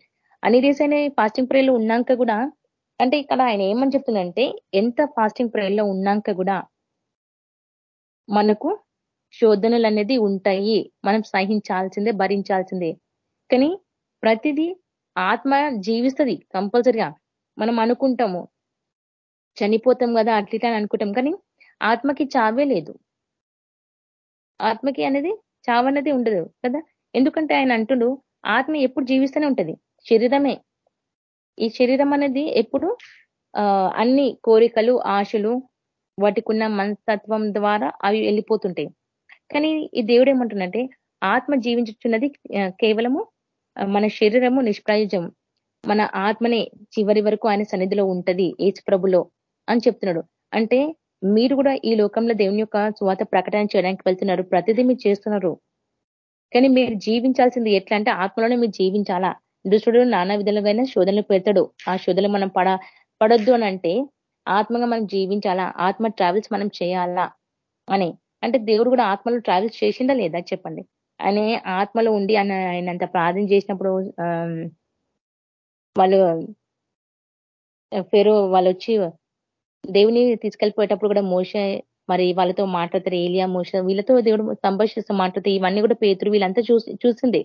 అన్ని డేస్ అయినా ఫాస్టింగ్ ప్రేయర్లో ఉన్నాక కూడా అంటే ఇక్కడ ఆయన ఏమని చెప్తుందంటే ఎంత ఫాస్టింగ్ ప్రేయర్లో ఉన్నాక కూడా మనకు శోధనలు అనేది ఉంటాయి. మనం సహించాల్సిందే భరించాల్సిందే. కానీ ప్రతిదీ ఆత్మ జీవిస్తుంది కంపల్సరిగా మనం అనుకుంటాము చనిపోతాం కదా అట్లా అనుకుంటాం. కానీ ఆత్మకి చావే లేదు. ఆత్మకి అనేది చావన్నది ఉండదు కదా. ఎందుకంటే ఆయన అంటుడు ఆత్మ ఎప్పుడు జీవిస్తూనే ఉంటుంది. శరీరమే. ఈ శరీరం అనేది ఎప్పుడు అన్ని కోరికలు ఆశలు వాటికున్న మనస్తత్వం ద్వారా అవి వెళ్ళిపోతుంటాయి. కానీ ఈ దేవుడు ఏమంటుందంటే ఆత్మ జీవించుతున్నది కేవలము మన శరీరము నిష్ప్రయోజం మన ఆత్మనే చివరి వరకు ఆయన సన్నిధిలో ఉంటది ఏచ్ ప్రభులో అని చెప్తున్నాడు. అంటే మీరు కూడా ఈ లోకంలో దేవుని యొక్క స్వాత ప్రకటన చేయడానికి వెళ్తున్నారు ప్రతిదీ మీరు చేస్తున్నారు. కానీ మీరు జీవించాల్సింది ఎట్లా అంటే ఆత్మలోనే మీరు జీవించాలా? దుష్టుడు నానా విధాలుగా శోధనలు పెడతాడు. ఆ శోధనలు మనం పడ పడొద్దు అని అంటే ఆత్మగా మనం జీవించాలా? ఆత్మ ట్రావెల్స్ మనం చేయాలా? అని. అంటే దేవుడు కూడా ఆత్మలో ట్రావెల్స్ చేసిందా లేదా చెప్పండి? ఆయన ఆత్మలో ఉండి ఆయన ఆయనంత ప్రార్థన చేసినప్పుడు వాళ్ళు పేరు వాళ్ళు వచ్చి దేవుని తీసుకెళ్ళిపోయేటప్పుడు కూడా మోస మరి వాళ్ళతో మాట్లాడతారు ఏలియా మోస వీళ్ళతో దేవుడు సంభాషిస్తూ మాట్లాడితే ఇవన్నీ కూడా పేతురు వీళ్ళంతా చూసి చూసిందే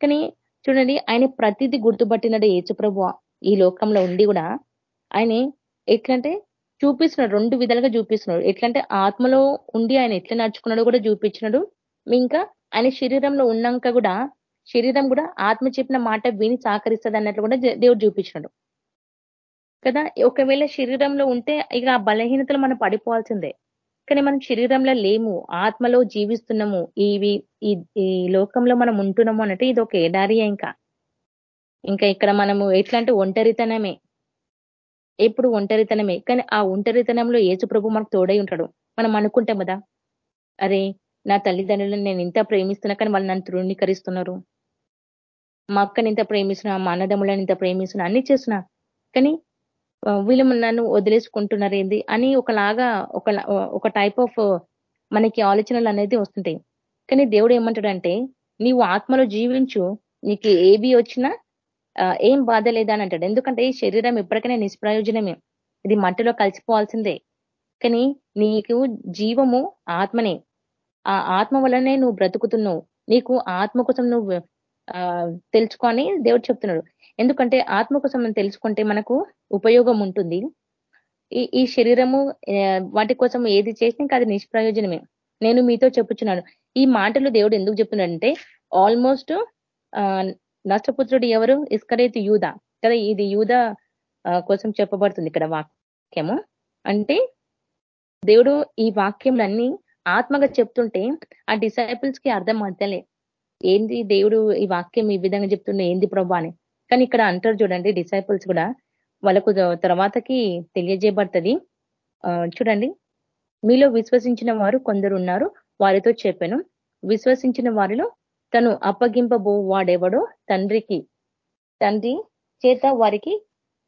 కానీ చూడండి ఆయన ప్రతిదీ గుర్తుపట్టినడు ఏచుప్రభు ఈ లోకంలో ఉండి కూడా. ఆయన ఎట్లంటే చూపిస్తున్నాడు రెండు విధాలుగా చూపిస్తున్నాడు. ఎట్లంటే ఆత్మలో ఉండి ఆయన ఎట్లా నడుచుకున్నాడో కూడా చూపించినాడు. ఇంకా ఆయన శరీరంలో ఉన్నాక కూడా శరీరం కూడా ఆత్మ చెప్పిన మాట విని సహకరిస్తుంది అన్నట్లు కూడా దేవుడు చూపించినాడు. కదా ఒకవేళ శరీరంలో ఉంటే ఇక ఆ బలహీనతలు మనం పడిపోవాల్సిందే. కానీ మనం శరీరంలో లేము ఆత్మలో జీవిస్తున్నాము ఇవి ఈ లోకంలో మనం ఉంటున్నాము అన్నట్టు ఇది ఒక ఎడారి ఇంకా. ఇంకా ఇక్కడ మనము ఎట్లా అంటే ఒంటరితనమే. ఎప్పుడు ఒంటరితనమే. కానీ ఆ ఒంటరితనంలో ఏసుప్రభు మనకు తోడై ఉంటాడు. మనం అనుకుంటాం కదా అరే నా తల్లిదండ్రులను నేను ఇంత ప్రేమిస్తున్నా కానీ వాళ్ళు నన్ను తృణీకరిస్తున్నారు. మా అక్కని ఇంత ప్రేమిస్తున్నా మా అన్నదమ్ములను ఇంత ప్రేమిస్తున్నా అన్ని చేస్తున్నా. కానీ వీళ్ళు నన్ను వదిలేసుకుంటున్నారు ఏంది అని ఒకలాగా ఒక ఒక టైప్ ఆఫ్ మనకి ఆలోచనలు అనేది వస్తుంటాయి. కానీ దేవుడు ఏమంటాడంటే నీవు ఆత్మలో జీవించు నీకు ఏవి వచ్చినా ఏం బాధ లేదని అని అంటాడు. ఎందుకంటే ఈ శరీరం ఎప్పటికైనా నిష్ప్రయోజనమే. ఇది మట్టిలో కలిసిపోవాల్సిందే. కానీ నీకు జీవము ఆత్మనే. ఆ ఆత్మ వల్లనే నువ్వు బ్రతుకుతున్నావు. నీకు ఆత్మ కోసం నువ్వు తెలుసుకొని దేవుడు చెప్తున్నాడు. ఎందుకంటే ఆత్మ కోసం మనం తెలుసుకుంటే మనకు ఉపయోగం ఉంటుంది ఈ ఈ శరీరము వాటి కోసం ఏది చేసినా ఇంకా అది నిష్ప్రయోజనమే. నేను మీతో చెప్పుచున్నాను. ఈ మాటలు దేవుడు ఎందుకు చెప్తున్నాడంటే ఆల్మోస్ట్ నష్టపుత్రుడు ఎవరు? ఇస్కరైతు యూధ కదా ఇది యూధ కోసం చెప్పబడుతుంది ఇక్కడ వాక్యము. అంటే దేవుడు ఈ వాక్యంలన్నీ ఆత్మగా చెప్తుంటే ఆ డిసైపుల్స్కి అర్థం అద్దలే ఏంది దేవుడు ఈ వాక్యం ఈ విధంగా చెప్తుండే ఏంది ప్రభా అని. కానీ ఇక్కడ అంటారు చూడండి డిసైపుల్స్ కూడా వాళ్ళకు తర్వాతకి తెలియజేయబడుతుంది. చూడండి. మీలో విశ్వసించిన వారు కొందరు ఉన్నారు వారితో చెప్పాను. విశ్వసించిన వారిలో తను అప్పగింపబో వాడెవడో తండ్రికి తండ్రి చేత వారికి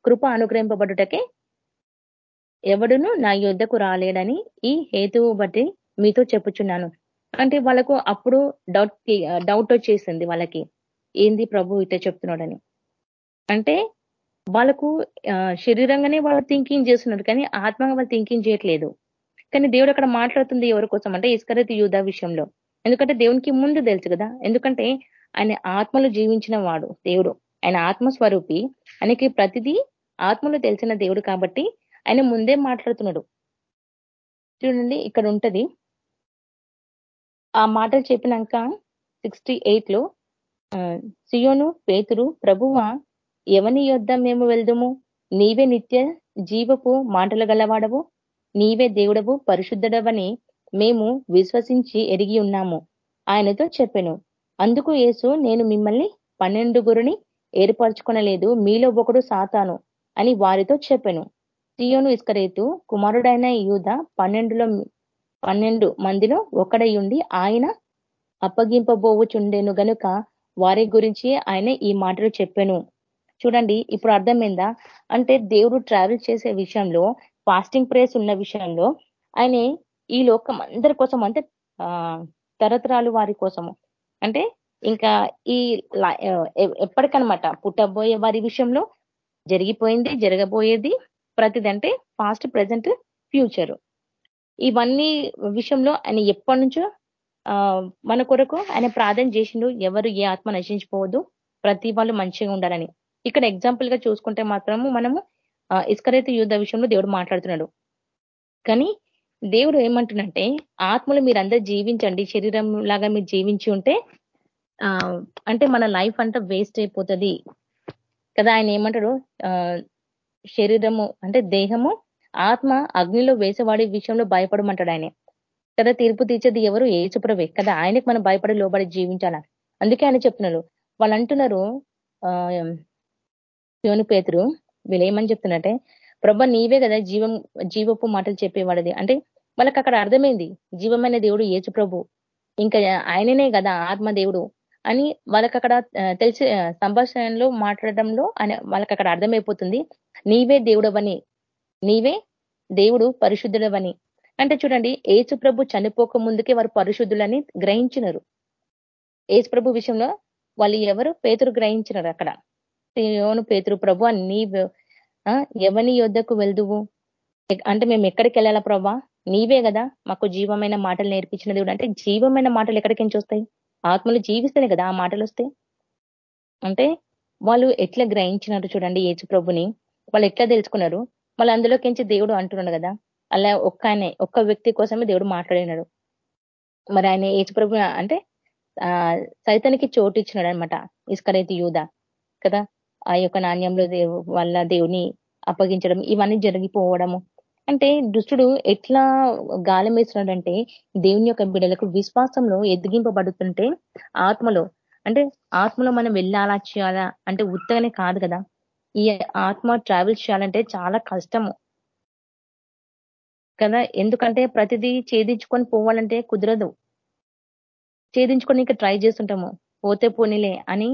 కృప అనుగ్రహింపబడుటకే ఎవడును నా యుద్ధకు రాలేడని ఈ హేతువు బట్టి మీతో చెప్పుచున్నాను. అంటే వాళ్ళకు అప్పుడు డౌట్ డౌట్ వచ్చేసింది వాళ్ళకి. ఏంది ప్రభు ఇట్లా చెప్తున్నాడని. అంటే వాళ్ళకు శరీరంగానే వాళ్ళు థింకింగ్ చేస్తున్నారు కానీ ఆత్మగా వాళ్ళు థింకింగ్ చేయట్లేదు. కానీ దేవుడు అక్కడ మాట్లాడుతుంది ఎవరి కోసం అంటే ఇస్కరతి యూధ విషయంలో. ఎందుకంటే దేవునికి ముందు తెలుసు కదా. ఎందుకంటే ఆయన ఆత్మలు జీవించిన వాడు దేవుడు. ఆయన ఆత్మస్వరూపి. ఆయనకి ప్రతిదీ ఆత్మలో తెలిసిన దేవుడు కాబట్టి ఆయన ముందే మాట్లాడుతున్నాడు. చూడండి ఇక్కడ ఉంటది. ఆ మాటలు చెప్పినాక సిక్స్టీ ఎయిట్లో సియోను పేతురు ప్రభువ ఎవని యొద్ద మేము వెళ్దుము? నీవే నిత్య జీవపు మాటలు గలవాడవు. నీవే దేవుడవు పరిశుద్ధుడవని మేము విశ్వసించి ఎరిగి ఉన్నాము. ఆయనతో చెప్పాను అందుకు యేసు నేను మిమ్మల్ని పన్నెండుగురిని ఏర్పరచుకొనలేదు మీలో ఒకడు సాతాను అని వారితో చెప్పాను. సియోను ఇస్కరేతు కుమారుడైన యూధ పన్నెండులో పన్నెండు మందిలో ఒకడయుండి ఆయన అప్పగింపబోవుచుండెను గనుక వారి గురించి ఆయన ఈ మాటలు చెప్పాను. చూడండి ఇప్పుడు అర్థమైందా? అంటే దేవుడు ట్రావెల్ చేసే విషయంలో ఫాస్టింగ్ ప్రేస్ ఉన్న విషయంలో ఆయన ఈ లోకం అందరి కోసం అంటే తరతరాలు వారి కోసము. అంటే ఇంకా ఈ ఎప్పటికనమాట పుట్టబోయే వారి విషయంలో జరిగిపోయింది జరగబోయేది ప్రతిది అంటే పాస్ట్ ప్రజెంట్ ఫ్యూచర్ ఇవన్నీ విషయంలో ఆయన ఎప్పటి నుంచో మన కొరకు ఆయన ప్రార్థన చేసిండు. ఎవరు ఏ ఆత్మ నశించిపోవద్దు. ప్రతి వాళ్ళు మంచిగా ఉండాలని. ఇక్కడ ఎగ్జాంపుల్గా చూసుకుంటే మాత్రము మనము ఇస్కరైతు యుద్ధ విషయంలో దేవుడు మాట్లాడుతున్నాడు. కానీ దేవుడు ఏమంటున్నంటే ఆత్మలు మీరందరూ జీవించండి శరీరం లాగా మీరు జీవించి ఉంటే అంటే మన లైఫ్ అంతా వేస్ట్ అయిపోతుంది. కదా ఆయన ఏమంటాడు? శరీరము అంటే దేహము ఆత్మ అగ్నిలో వేసేవాడి విషయంలో భయపడమంటాడు ఆయన. కదా తీర్పు తీర్చేది ఎవరు? ఏచుప్రవే కదా ఆయనకి మనం భయపడి లోబడి జీవించాల? అందుకే ఆయన చెప్తున్నారు వాళ్ళు అంటున్నారు శివను పేతురు వీళ్ళు ఏమని చెప్తున్నట్టే ప్రభ నీవే కదా జీవం జీవపు మాటలు చెప్పేవాడిది అంటే వాళ్ళకి అక్కడ అర్థమైంది జీవమైన దేవుడు ఏచు ప్రభు. ఇంకా ఆయననే కదా ఆత్మ దేవుడు అని వాళ్ళకి అక్కడ తెలిసి సంభాషణలో మాట్లాడడంలో వాళ్ళకి అక్కడ అర్థమైపోతుంది. నీవే దేవుడవని నీవే దేవుడు పరిశుద్ధుడవని. అంటే చూడండి ఏచు ప్రభు చనిపోక ముందుకే వారు పరిశుద్ధులని గ్రహించినారు. ఏసు ప్రభు విషయంలో వాళ్ళు ఎవరు పేతురు గ్రహించినారు అక్కడ? యోను పేతురు ప్రభు నీ ఎవని యుద్ధకు వెళ్దువు? అంటే మేము ఎక్కడికి వెళ్ళాలా ప్రభా? నీవే కదా మాకు జీవమైన మాటలు నేర్పించిన దేవుడు అంటే జీవమైన మాటలు ఎక్కడికి వస్తాయి ఆత్మలు జీవిస్తేనే కదా ఆ మాటలు వస్తాయి. అంటే వాళ్ళు ఎట్లా గ్రహించినారు చూడండి ఏచు ప్రభుని. వాళ్ళు ఎట్లా తెలుసుకున్నారు? మళ్ళీ అందులోకించి దేవుడు అంటున్నాడు కదా. అలా ఒక్క ఆయన ఒక్క వ్యక్తి కోసమే దేవుడు మాట్లాడినాడు. మరి ఆయన ఏచు ప్రభు అంటే సైతానికి చోటు ఇచ్చినాడు అనమాట ఇస్కరైతే యూధ కదా? ఆ యొక్క నాణ్యంలో దేవు వల్ల దేవుని అప్పగించడం ఇవన్నీ జరిగిపోవడము. అంటే దుష్టుడు ఎట్లా గాలం వేస్తున్నాడంటే దేవుని యొక్క బిడలకు విశ్వాసంలో ఎదిగింపబడుతుంటే ఆత్మలో అంటే ఆత్మలో మనం వెళ్ళాలా చేయాలా అంటే ఉత్తగానే కాదు కదా. ఈ ఆత్మ ట్రావెల్ చేయాలంటే చాలా కష్టము. కదా? ఎందుకంటే ప్రతిదీ ఛేదించుకొని పోవాలంటే కుదరదు. ఛేదించుకొని ఇంకా ట్రై చేస్తుంటాము. పోతే పోనీలే అని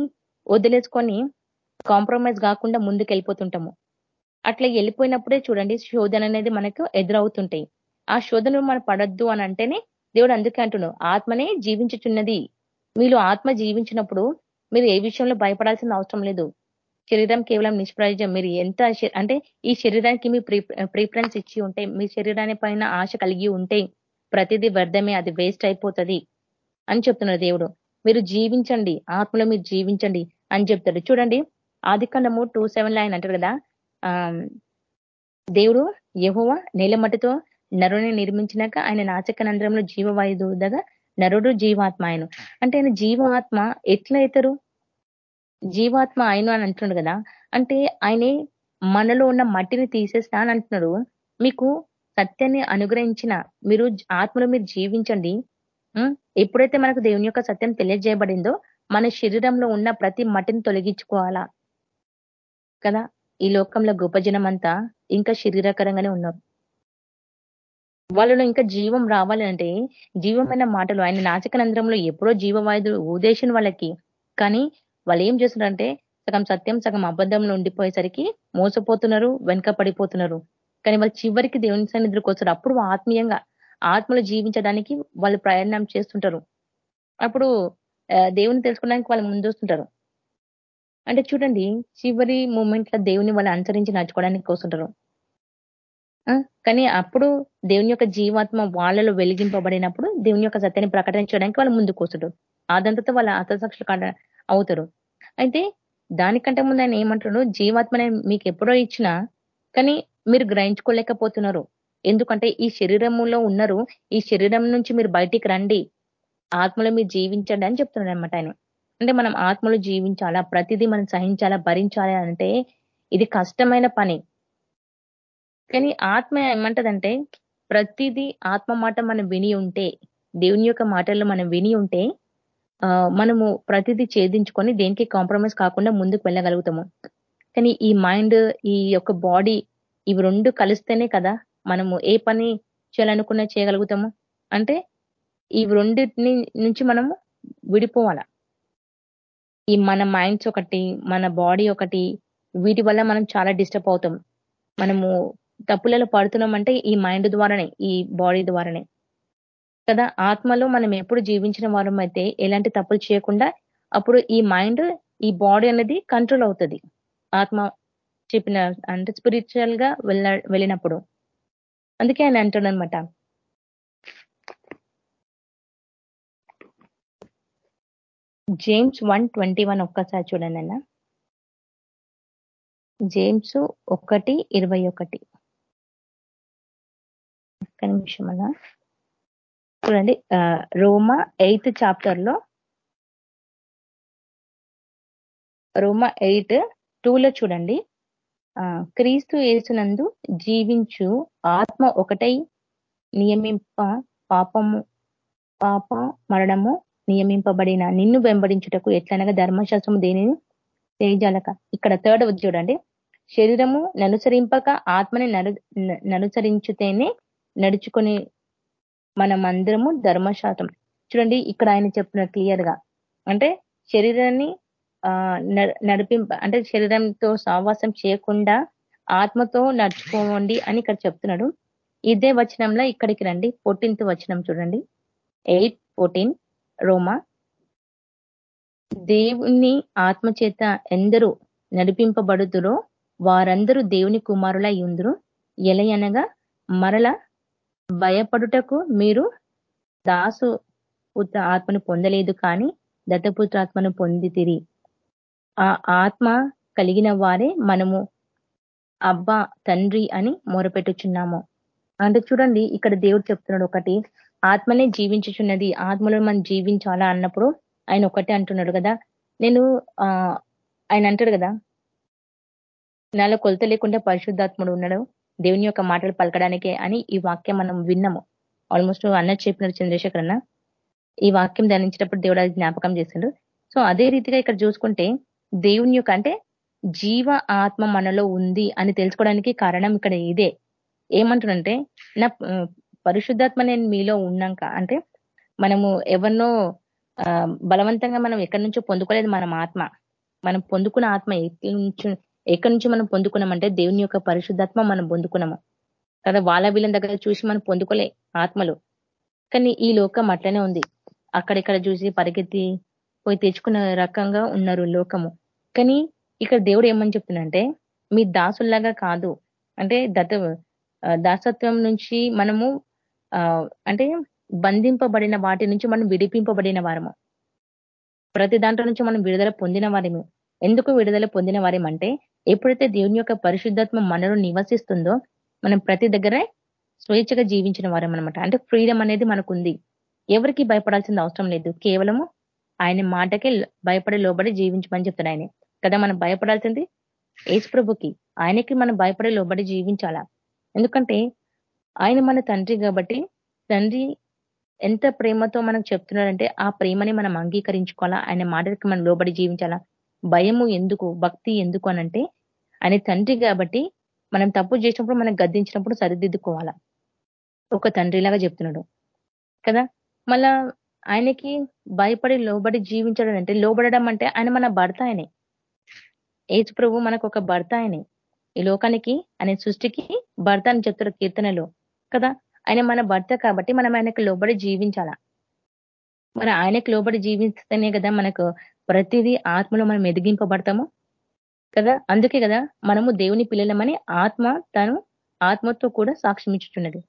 వదిలేసుకొని కాంప్రమైజ్ కాకుండా ముందుకు వెళ్ళిపోతుంటాము అట్లా వెళ్ళిపోయినప్పుడే చూడండి శోధన అనేది మనకు ఎదురవుతుంటాయి. ఆ శోధన మనం పడద్దు అని అంటేనే దేవుడు అందుకే అంటున్నాడు ఆత్మనే జీవించుచున్నది. మీరు ఆత్మ జీవించినప్పుడు మీరు ఏ విషయంలో భయపడాల్సిన అవసరం లేదు. శరీరం కేవలం నిష్ప్రయోజం మీరు ఎంత అంటే ఈ శరీరానికి మీ ప్రిఫరెన్స్ ఇచ్చి ఉంటే మీ శరీరాన్ని పైన ఆశ కలిగి ఉంటే ప్రతిదీ వ్యర్థమే అది వేస్ట్ అయిపోతుంది అని చెప్తున్నాడు దేవుడు. మీరు జీవించండి ఆత్మలో మీరు జీవించండి అని చెప్తాడు. చూడండి ఆదికాండము టూ సెవెన్ ఆయన అంటారు కదా దేవుడు యహువ నేలమట్టితో నరుని నిర్మించినాక ఆయన నాచక నంద్రంలో జీవవాయుదగా నరుడు జీవాత్మ ఆయన అంటే ఆయన జీవాత్మ ఎట్లయితారు జీవాత్మ ఆయన అని అంటున్నాడు కదా అంటే ఆయనే మనలో ఉన్న మట్టిని తీసేస్తా అని అంటున్నాడు. మీకు సత్యాన్ని అనుగ్రహించిన మీరు ఆత్మలో మీరు జీవించండి. ఎప్పుడైతే మనకు దేవుని యొక్క సత్యం తెలియజేయబడిందో మన శరీరంలో ఉన్న ప్రతి మట్టిని తొలగించుకోవాలా? కదా? ఈ లోకంలో గొప్ప జనం అంతా ఇంకా శరీరకరంగానే ఉన్నారు. వాళ్ళలో ఇంకా జీవం రావాలంటే జీవమైన మాటలు ఆయన నాచకనంద్రంలో ఎప్పుడో జీవవాయుధులు ఊదేశం వాళ్ళకి. కానీ వాళ్ళు ఏం చేస్తున్నారంటే సగం సత్యం సగం అబద్ధంలో ఉండిపోయేసరికి మోసపోతున్నారు వెనుక పడిపోతున్నారు కానీ వాళ్ళు చివరికి దేవుని సన్నిధికి వస్తారు. అప్పుడు ఆత్మీయంగా ఆత్మలు జీవించడానికి వాళ్ళు ప్రయాణం చేస్తుంటారు. అప్పుడు దేవుని తెలుసుకోవడానికి వాళ్ళు ముందు వస్తుంటారు అంటే చూడండి చివరి మూమెంట్లో దేవుని వాళ్ళు అనుసరించి నడుచుకోవడానికి కోసుంటారు కానీ అప్పుడు దేవుని యొక్క జీవాత్మ వాళ్ళలో వెలిగింపబడినప్పుడు దేవుని యొక్క సత్యాన్ని ప్రకటించడానికి వాళ్ళు ముందుకు వస్తుంటారు. ఆదంతతో వాళ్ళ అర్థసాక్షులు అవుతారు. అయితే దానికంటే ముందు ఆయన ఏమంటాడు జీవాత్మనే మీకు ఎప్పుడో ఇచ్చినా కానీ మీరు గ్రహించుకోలేకపోతున్నారు. ఎందుకంటే ఈ శరీరంలో ఉన్నారు. ఈ శరీరం నుంచి మీరు బయటికి రండి. ఆత్మలో మీరు జీవించండి అని చెప్తున్నాడు అనమాట ఆయన. అంటే మనం ఆత్మలు జీవించాలా? ప్రతిదీ మనం సహించాలా? భరించాలి అంటే ఇది కష్టమైన పని. కానీ ఆత్మ ఏమంటదంటే ప్రతిదీ ఆత్మ మాట మనం విని ఉంటే దేవుని యొక్క మాటల్లో మనం విని ఉంటే మనము ప్రతిదీ ఛేదించుకొని దేనికి కాంప్రమైజ్ కాకుండా ముందుకు వెళ్ళగలుగుతాము. కానీ ఈ మైండ్ ఈ యొక్క బాడీ ఇవి రెండు కలిస్తేనే కదా మనము ఏ పని చేయాలనుకున్నా చేయగలుగుతాము? అంటే ఈ రెండింటిని నుంచి మనము విడిపోవాలా? ఈ మన మైండ్స్ ఒకటి మన బాడీ ఒకటి వీటి వల్ల మనం చాలా డిస్టర్బ్ అవుతాం. మనము తప్పులలో పడుతున్నామంటే ఈ మైండ్ ద్వారానే ఈ బాడీ ద్వారానే. కదా? ఆత్మలో మనం ఎప్పుడు జీవించిన వారం అయితే ఎలాంటి తప్పులు చేయకుండా అప్పుడు ఈ మైండ్ ఈ బాడీ అనేది కంట్రోల్ అవుతుంది. ఆత్మ చెప్పిన అంటే స్పిరిచువల్గా వెళ్ళినప్పుడు. అందుకే ఆయన అంటాడనమాట జేమ్స్ వన్ ట్వంటీ వన్ ఒక్కసారి చూడండి అన్న. జేమ్స్ ఒకటి ఇరవై ఒకటి. ఒక్క నిమిషం అన్న. చూడండి రోమా ఎయిత్ చాప్టర్లో రోమా ఎయిట్ టూలో చూడండి. క్రీస్తు ఏసునందు జీవించు ఆత్మ ఒకటై నియమింప పాపము పాప మరణము నియమింపబడిన నిన్ను వెంబడించుటకు ఎట్లనగా ధర్మశాస్త్రము దేనిని? తేజాలక. ఇక్కడ థర్డ్ చూడండి. శరీరము ననుసరింపక ఆత్మని ననుసరించుతేనే నడుచుకొని మనమందరము ధర్మశాస్త్రం. చూడండి ఇక్కడ ఆయన చెప్తున్న క్లియర్గా అంటే శరీరాన్ని నడిపింప అంటే శరీరంతో సావాసం చేయకుండా ఆత్మతో నడుచుకోండి అని ఇక్కడ చెప్తున్నాడు. ఇదే వచనంలో ఇక్కడికి రండి. ఫోర్టీన్త్ వచనం చూడండి. Eight fourteen. రోమా. దేవుని ఆత్మచేత ఎందరూ నడిపింపబడుతురో వారందరూ దేవుని కుమారుల ఉందరు. ఎలయనగా మరల భయపడుటకు మీరు దాసు పుత్ర ఆత్మను పొందలేదు కానీ దత్తపుత్రాత్మను పొందితిరి. ఆ ఆత్మ కలిగిన వారే మనము అబ్బా తండ్రి అని మొరపెట్టుచున్నాము. అంటే చూడండి ఇక్కడ దేవుడు చెప్తున్నాడు ఒకటి ఆత్మనే జీవించుచున్నది. ఆత్మలో మనం జీవించాలా అన్నప్పుడు ఆయన ఒకటే అంటున్నాడు కదా. నేను ఆయన అంటాడు కదా నాలో కొలత లేకుండా పరిశుద్ధాత్ముడు ఉన్నాడు. దేవుని యొక్క మాటలు పలకడానికే అని ఈ వాక్యం మనం విన్నాము. ఆల్మోస్ట్ అన్న చెప్పినారు చంద్రశేఖర్ అన్న ఈ వాక్యం ధ్యానించేటప్పుడు దేవుడు అది జ్ఞాపకం చేసిండు. సో అదే రీతిగా ఇక్కడ చూసుకుంటే దేవుని యొక్క అంటే జీవ ఆత్మ మనలో ఉంది అని తెలుసుకోవడానికి కారణం ఇక్కడ ఇదే. ఏమంటున్నంటే నా పరిశుద్ధాత్మ నేను మీలో ఉన్నాక అంటే మనము ఎవరినో బలవంతంగా మనం ఎక్కడి నుంచో పొందుకోలేదు మనం ఆత్మ. మనం పొందుకున్న ఆత్మ ఎక్కడి నుంచి ఎక్కడి నుంచి మనం పొందుకున్నామంటే దేవుని యొక్క పరిశుద్ధాత్మ మనం పొందుకున్నాము. కదా వాళ్ళ వీళ్ళ దగ్గర చూసి మనం పొందుకోలే ఆత్మలు. కానీ ఈ లోకం అట్లనే ఉంది. అక్కడిక్కడ చూసి పరిగెత్తి పోయి తెచ్చుకున్న రకంగా ఉన్నారు లోకము. కానీ ఇక్కడ దేవుడు ఏమని చెప్తున్నంటే మీ దాసుల్లాగా కాదు. అంటే దత దాసత్వం నుంచి మనము అంటే బంధింపబడిన వాటి నుంచి మనం విడిపింపబడిన వారము. ప్రతి దాంట్లో నుంచి మనం విడుదల పొందిన వారము. ఎందుకు విడుదల పొందిన వారేమంటే ఎప్పుడైతే దేవుని యొక్క పరిశుద్ధాత్మ మనలో నివసిస్తుందో మనం ప్రతి దగ్గర స్వేచ్ఛగా జీవించిన వారం అనమాట అంటే ఫ్రీడమ్ అనేది మనకు ఉంది ఎవరికి భయపడాల్సిన అవసరం లేదు. కేవలము ఆయన మాటకే భయపడి లోబడి జీవించమని చెప్తాడు ఆయన. కదా మనం భయపడాల్సింది? ఏసు ప్రభుకి ఆయనకి మనం భయపడి లోబడి జీవించాలా? ఎందుకంటే ఆయన మన తండ్రి కాబట్టి తండ్రి ఎంత ప్రేమతో మనం చెప్తున్నాడంటే ఆ ప్రేమని మనం అంగీకరించుకోవాలా? ఆయన మాటలకి మనం లోబడి జీవించాలా? భయము ఎందుకు? భక్తి ఎందుకు అనంటే ఆయన తండ్రి కాబట్టి మనం తప్పు చేసినప్పుడు మనం గద్దించినప్పుడు సరిదిద్దుకోవాలా? ఒక తండ్రిలాగా చెప్తున్నాడు. కదా? మళ్ళా ఆయనకి భయపడి లోబడి జీవించడం అంటే లోబడడం అంటే ఆయన మన భర్త ఆయనే. ఏచు ప్రభు మనకు ఒక భర్త ఆయనే. ఈ లోకానికి అనే సృష్టికి భర్త అని చెప్తారు కీర్తనలో కదా? ఆయన మన భర్త కాబట్టి మనం ఆయనకు లోబడి జీవించాలా? మరి ఆయనకు లోబడి జీవిస్తేనే కదా మనకు ప్రతిదీ ఆత్మలో మనం ఎదిగింపబడతాము? కదా? అందుకే కదా మనము దేవుని పిల్లలమని ఆత్మ తను ఆత్మతో కూడా సాక్ష్యం ఇచ్చుతున్నది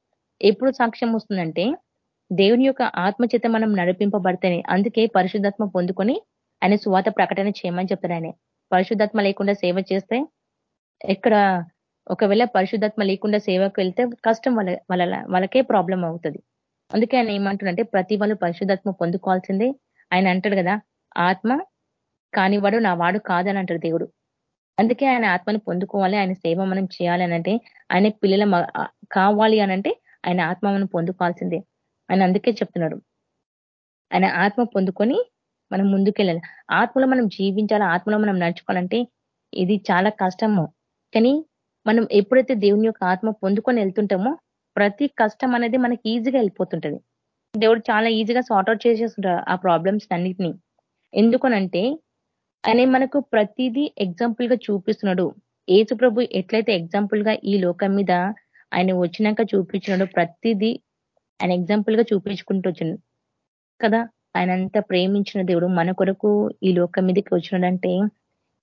ఎప్పుడు సాక్ష్యం వస్తుందంటే దేవుని యొక్క ఆత్మ చేత మనం నడిపింపబడితేనే అందుకే పరిశుద్ధాత్మ పొందుకొని ఆయన స్వాత ప్రకటన చేయమని చెప్తారు ఆయన. పరిశుద్ధాత్మ లేకుండా సేవ చేస్తే ఎక్కడ ఒకవేళ పరిశుద్ధాత్మ లేకుండా సేవకు వెళ్తే కష్టం వాళ్ళ వాళ్ళ వాళ్ళకే ప్రాబ్లం అవుతుంది. అందుకే ఆయన ఏమంటున్నంటే ప్రతి వాళ్ళు పరిశుద్ధాత్మ పొందుకోవాల్సిందే. ఆయన అంటాడు కదా ఆత్మ కానివాడు నా వాడు కాదని అంటాడు దేవుడు. అందుకే ఆయన ఆత్మను పొందుకోవాలి ఆయన సేవ మనం చేయాలి అనంటే ఆయన పిల్లల కావాలి అనంటే ఆయన ఆత్మ మనం పొందుకోవాల్సిందే. ఆయన అందుకే చెప్తున్నాడు. ఆయన ఆత్మ పొందుకొని మనం ముందుకెళ్ళాలి. ఆత్మలో మనం జీవించాలి ఆత్మలో మనం నడుచుకోవాలంటే ఇది చాలా కష్టము. కానీ మనం ఎప్పుడైతే దేవుని యొక్క ఆత్మ పొందుకొని వెళ్తుంటామో ప్రతి కష్టం అనేది మనకి ఈజీగా వెళ్ళిపోతుంటది. దేవుడు చాలా ఈజీగా సార్ట్అవుట్ చేసేస్తుంటారు ఆ ప్రాబ్లమ్స్ అన్నిటినీ. ఎందుకనంటే ఆయన మనకు ప్రతిదీ ఎగ్జాంపుల్గా చూపిస్తున్నాడు. ఏసు ప్రభు ఎట్లయితే ఎగ్జాంపుల్గా ఈ లోకం మీద ఆయన వచ్చినాక చూపించినాడు ప్రతిదీ ఆయన ఎగ్జాంపుల్గా చూపించుకుంటూ వచ్చింది కదా? ఆయన అంత ప్రేమించిన దేవుడు మన కొరకు ఈ లోకం మీదకి వచ్చినాడంటే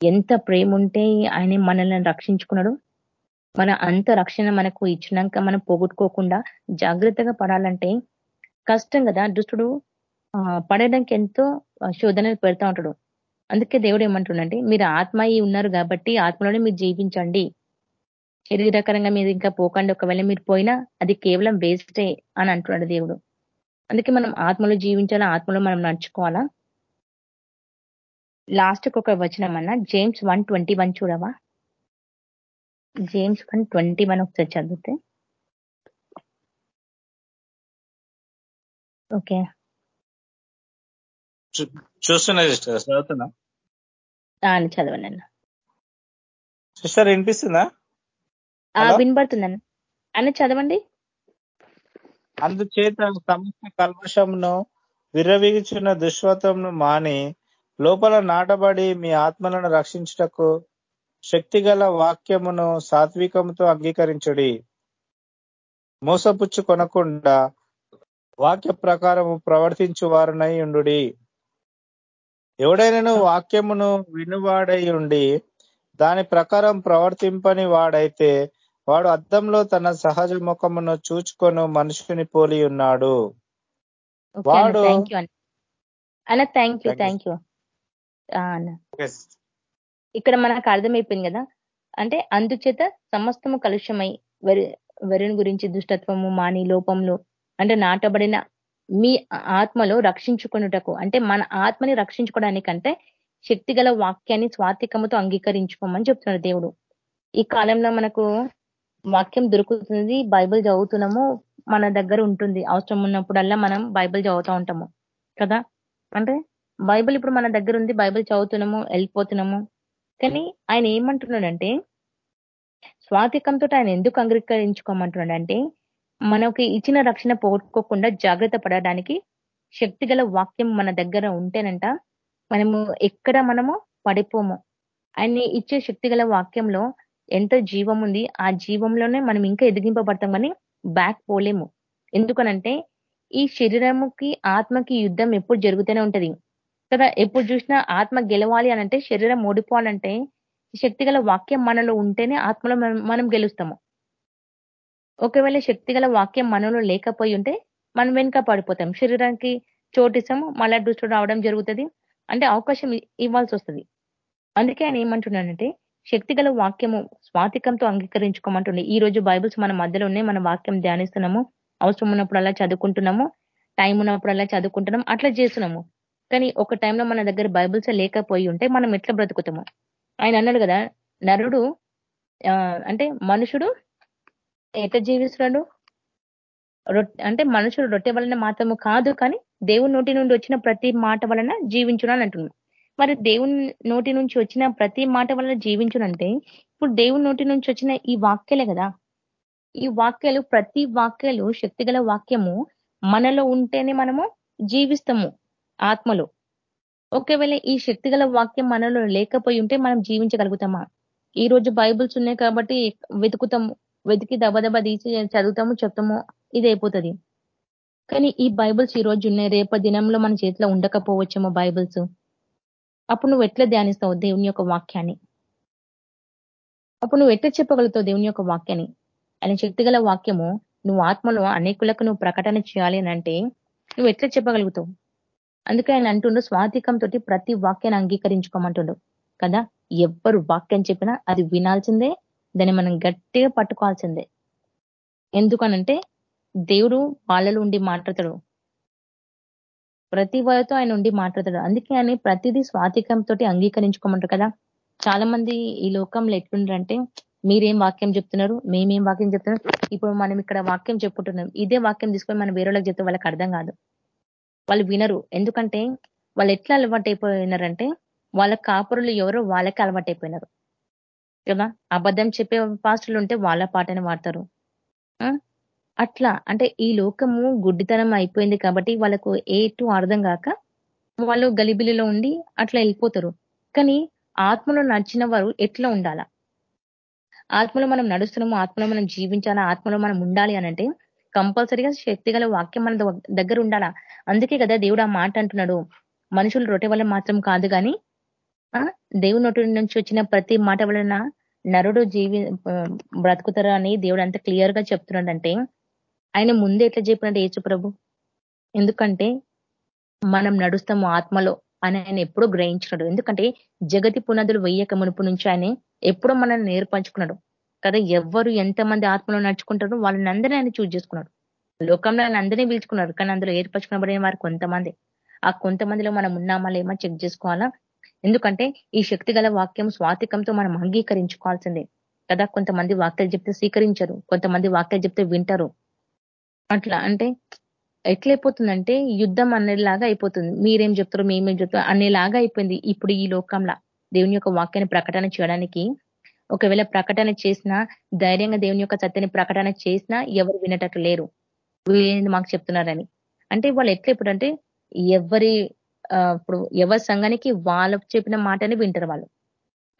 ఎంత ప్రేమ ఉంటే ఆయన మనల్ని రక్షించుకున్నాడు. మన అంత రక్షణ మనకు ఇచ్చినాక మనం పోగొట్టుకోకుండా జాగ్రత్తగా పడాలంటే కష్టం కదా. దుష్టుడు పడడానికి ఎంతో శోధనలు పెడతా ఉంటాడు. అందుకే దేవుడు ఏమంటుండంటే మీరు ఆత్మ ఉన్నారు కాబట్టి ఆత్మలోనే మీరు జీవించండి. శరీరకరంగా మీరు ఇంకా పోకండి ఒకవేళ మీరు పోయినా అది కేవలం వేస్టే అని అంటున్నాడు దేవుడు. అందుకే మనం ఆత్మలో జీవించాలా ఆత్మలో మనం నడుచుకోవాలా? లాస్ట్కి ఒక వచనం అన్న జేమ్స్ వన్ ట్వంటీ వన్ చూడవా? జేమ్స్ వన్ ట్వంటీ వన్ ఒకసారి చదివితే. ఓకే చూస్తున్నా సిస్టర్ చదువుతున్నా? సిస్టర్ వినిపిస్తుందా? వినబడుతుందన్న. అన్న చదవండి. అందుచేత సమస్త కల్మషంను విర్రవీగుచున్న దుశ్వతంను మాని లోపల నాటబడి మీ ఆత్మలను రక్షించుటకు శక్తిగల వాక్యమును సాత్వికముతో అంగీకరించుడి. మోసపుచ్చు కొనకుండా వాక్య ప్రకారము ప్రవర్తించు వారునై ఉండు ఎవడైనాను వాక్యమును వినువాడై ఉండి దాని ప్రకారం ప్రవర్తింపని వాడైతే వాడు అద్దంలో తన సహజ ముఖమును చూచుకొని మనుషుని పోలి ఉన్నాడు వాడు అన్న. థ్యాంక్ యూ థ్యాంక్ యూ ఇక్కడ మనకు అర్థమైపోయింది కదా? అంటే అందుచేత సమస్తము కలుషమై వరి గురించి దుష్టత్వము మాని లోపంలో అంటే నాటబడిన మీ ఆత్మలో రక్షించుకున్నటకు అంటే మన ఆత్మని రక్షించుకోవడానికంటే శక్తి గల వాక్యాన్ని స్వాతికముతో అంగీకరించుకోమని చెప్తున్నాడు దేవుడు. ఈ కాలంలో మనకు వాక్యం దొరుకుతుంది బైబిల్ చదువుతున్నాము మన దగ్గర ఉంటుంది. అవసరం ఉన్నప్పుడల్లా మనం బైబిల్ చదువుతూ ఉంటాము. కదా? అంటే బైబిల్ ఇప్పుడు మన దగ్గర ఉంది బైబిల్ చదువుతున్నాము వెళ్ళిపోతున్నాము. కానీ ఆయన ఏమంటున్నాడంటే స్వాతికంతో ఆయన ఎందుకు అంగీకరించుకోమంటున్నాడంటే మనకి ఇచ్చిన రక్షణ పోగొట్టుకోకుండా జాగ్రత్త పడడానికి శక్తి వాక్యం మన దగ్గర ఉంటేనంట మనము ఎక్కడ మనము పడిపోము. ఆయన్ని ఇచ్చే శక్తి వాక్యంలో ఎంత జీవం ఉంది ఆ జీవంలోనే మనం ఇంకా ఎదిగింపబడతాం కానీ బ్యాక్ పోలేము. ఎందుకనంటే ఈ శరీరముకి ఆత్మకి యుద్ధం ఎప్పుడు జరుగుతూనే ఉంటది. కదా ఎప్పుడు చూసినా ఆత్మ గెలవాలి అనంటే శరీరం ఓడిపోవాలంటే శక్తిగల వాక్యం మనలో ఉంటేనే ఆత్మలో మనం గెలుస్తాము. ఒకవేళ శక్తిగల వాక్యం మనలో లేకపోయి ఉంటే మనం వెనుక పడిపోతాం. శరీరానికి చోటిస్తాము మళ్ళా దుష్టుడు రావడం జరుగుతుంది. అంటే అవకాశం ఇవ్వాల్సి వస్తుంది. అందుకే ఆయన ఏమంటున్నాడంటే శక్తిగల వాక్యము స్వాతికంతో అంగీకరించుకోమంటుండే. ఈ రోజు బైబుల్స్ మన మధ్యలో ఉన్నాయి మన వాక్యం ధ్యానిస్తున్నాము అవసరం ఉన్నప్పుడు అలా చదువుకుంటున్నాము టైం ఉన్నప్పుడు అలా చదువుకుంటున్నాం అట్లా చేస్తున్నాము. కానీ ఒక టైంలో మన దగ్గర బైబుల్స్ లేకపోయి ఉంటే మనం ఎట్లా బ్రతుకుతాము? ఆయన అన్నాడు కదా నరుడు అంటే మనుషుడు ఎట్లా జీవిస్తున్నాడు అంటే మనుషుడు రొట్టె వలన మాత్రము కాదు కానీ దేవుని నోటి నుండి వచ్చిన ప్రతి మాట వలన జీవించునని అంటున్నాడు. మరి దేవుని నోటి నుంచి వచ్చిన ప్రతి మాట వలన జీవించునంటే ఇప్పుడు దేవుని నోటి నుంచి వచ్చిన ఈ వాక్యలే కదా. ఈ వాక్యాలు ప్రతి వాక్యాలు శక్తిగల వాక్యము మనలో ఉంటేనే మనము జీవిస్తాము. ఆత్మలో. ఒకవేళ ఈ శక్తిగల వాక్యం మనలో లేకపోయి ఉంటే మనం జీవించగలుగుతామా? ఈ రోజు బైబుల్స్ ఉన్నాయి కాబట్టి వెతుకుతాము. వెతికి దబదబ తీసి చదువుతాము చెప్తాము ఇది అయిపోతుంది. కానీ ఈ బైబుల్స్ ఈ రోజు ఉన్నాయి. రేప దినంలో మన చేతిలో ఉండకపోవచ్చేమో బైబుల్స్. అప్పుడు నువ్వు ఎట్లా ధ్యానిస్తావు దేవుని యొక్క వాక్యాన్ని? అప్పుడు నువ్వు ఎట్లా చెప్పగలుగుతావు దేవుని యొక్క వాక్యాన్ని? ఆయన శక్తిగల వాక్యము నువ్వు ఆత్మలో అనేకులకు నువ్వు ప్రకటన చేయాలి అంటే నువ్వు ఎట్లా చెప్పగలుగుతావు? అందుకే ఆయన అంటుండు స్వాతికంతో ప్రతి వాక్యాన్ని అంగీకరించుకోమంటుండు. కదా? ఎవ్వరు వాక్యం చెప్పినా అది వినాల్సిందే దాన్ని మనం గట్టిగా పట్టుకోవాల్సిందే. ఎందుకనంటే దేవుడు వాళ్ళలో ఉండి మాట్లాడతాడు. ప్రతి వారితో ఆయన ఉండి మాట్లాడతాడు. అందుకే ఆయన ప్రతిదీ స్వాతికంతో అంగీకరించుకోమంటారు కదా? చాలా మంది ఈ లోకంలో ఎట్లుండ్రంటే మీరేం వాక్యం చెప్తున్నారు మేమేం వాక్యం చెప్తున్నారు ఇప్పుడు మనం ఇక్కడ వాక్యం చెప్పుకుంటున్నాం ఇదే వాక్యం తీసుకొని మనం వేరేళ్ళకి చెప్తే వాళ్ళకి అర్థం కాదు. వాళ్ళు వినరు. ఎందుకంటే వాళ్ళు ఎట్లా అలవాటు అయిపోయినారంటే వాళ్ళ కాపురులు ఎవరో వాళ్ళకి అలవాటు అయిపోయినారు కదా? అబద్ధం చెప్పే పాస్టర్లు ఉంటే వాళ్ళ పాటని వాడతారు. అట్లా. అంటే ఈ లోకము గుడ్డితనం అయిపోయింది కాబట్టి వాళ్ళకు ఏ టు అర్థం కాక వాళ్ళు గలిబిలిలో ఉండి అట్లా వెళ్ళిపోతారు. కానీ ఆత్మలో నడిచిన వారు ఎట్లా ఉండాలా? ఆత్మలో మనం నడుస్తున్నాము ఆత్మలో మనం జీవించాలా ఆత్మలో మనం ఉండాలి అనంటే కంపల్సరిగా శక్తి వాక్యం మన దగ్గర ఉండాలా? అందుకే కదా దేవుడు ఆ మాట అంటున్నాడు. మనుషులు రొట్టె వల్ల మాత్రం కాదు కానీ దేవుని నోటి నుంచి వచ్చిన ప్రతి మాట వలన నరుడు జీవి బ్రతుకుతారు అని దేవుడు అంత క్లియర్గా చెప్తున్నాడంటే ఆయన ముందే ఎట్లా చెప్పినట్టు ఏచు ప్రభు? ఎందుకంటే మనం నడుస్తాము ఆత్మలో అని ఆయన ఎప్పుడూ గ్రహించినాడు ఎందుకంటే జగతి పునాదులు వెయ్యక మునుపు నుంచి ఆయన ఎప్పుడో మనల్ని నేర్పంచుకున్నాడు. కదా ఎవరు ఎంతమంది ఆత్మలో నడుచుకుంటారో వాళ్ళని అందరినీ ఆయన చూజ్ చేసుకున్నాడు. లోకంలో ఆయన అందరినీ పిలుచుకున్నారు కానీ అందులో ఏర్పరచుకునబడిన వారు కొంతమంది. ఆ కొంతమందిలో మనం ఉన్నామా లేమా చెక్ చేసుకోవాలా? ఎందుకంటే ఈ శక్తి వాక్యం స్వాతికంతో మనం అంగీకరించుకోవాల్సిందే. కదా కొంతమంది వాక్యాలు చెప్తే స్వీకరించరు. కొంతమంది వాక్యాలు చెప్తే వింటారు. అట్లా అంటే ఎట్లయిపోతుందంటే యుద్ధం అనేలాగా అయిపోతుంది. మీరేం చెప్తారు మేమేం చెప్తారు అనేలాగా అయిపోయింది ఇప్పుడు ఈ లోకంలో. దేవుని యొక్క వాక్యాన్ని ప్రకటన చేయడానికి ఒకవేళ ప్రకటన చేసినా ధైర్యంగా దేవుని యొక్క సత్యని ప్రకటన చేసినా ఎవరు వినటట్టు లేరు. వీళ్ళని మాకు చెప్తున్నారని. అంటే వాళ్ళు ఎట్లా ఇప్పుడు అంటే ఎవరి ఇప్పుడు ఎవరి సంఘానికి వాళ్ళకు చెప్పిన మాటని వింటారు వాళ్ళు.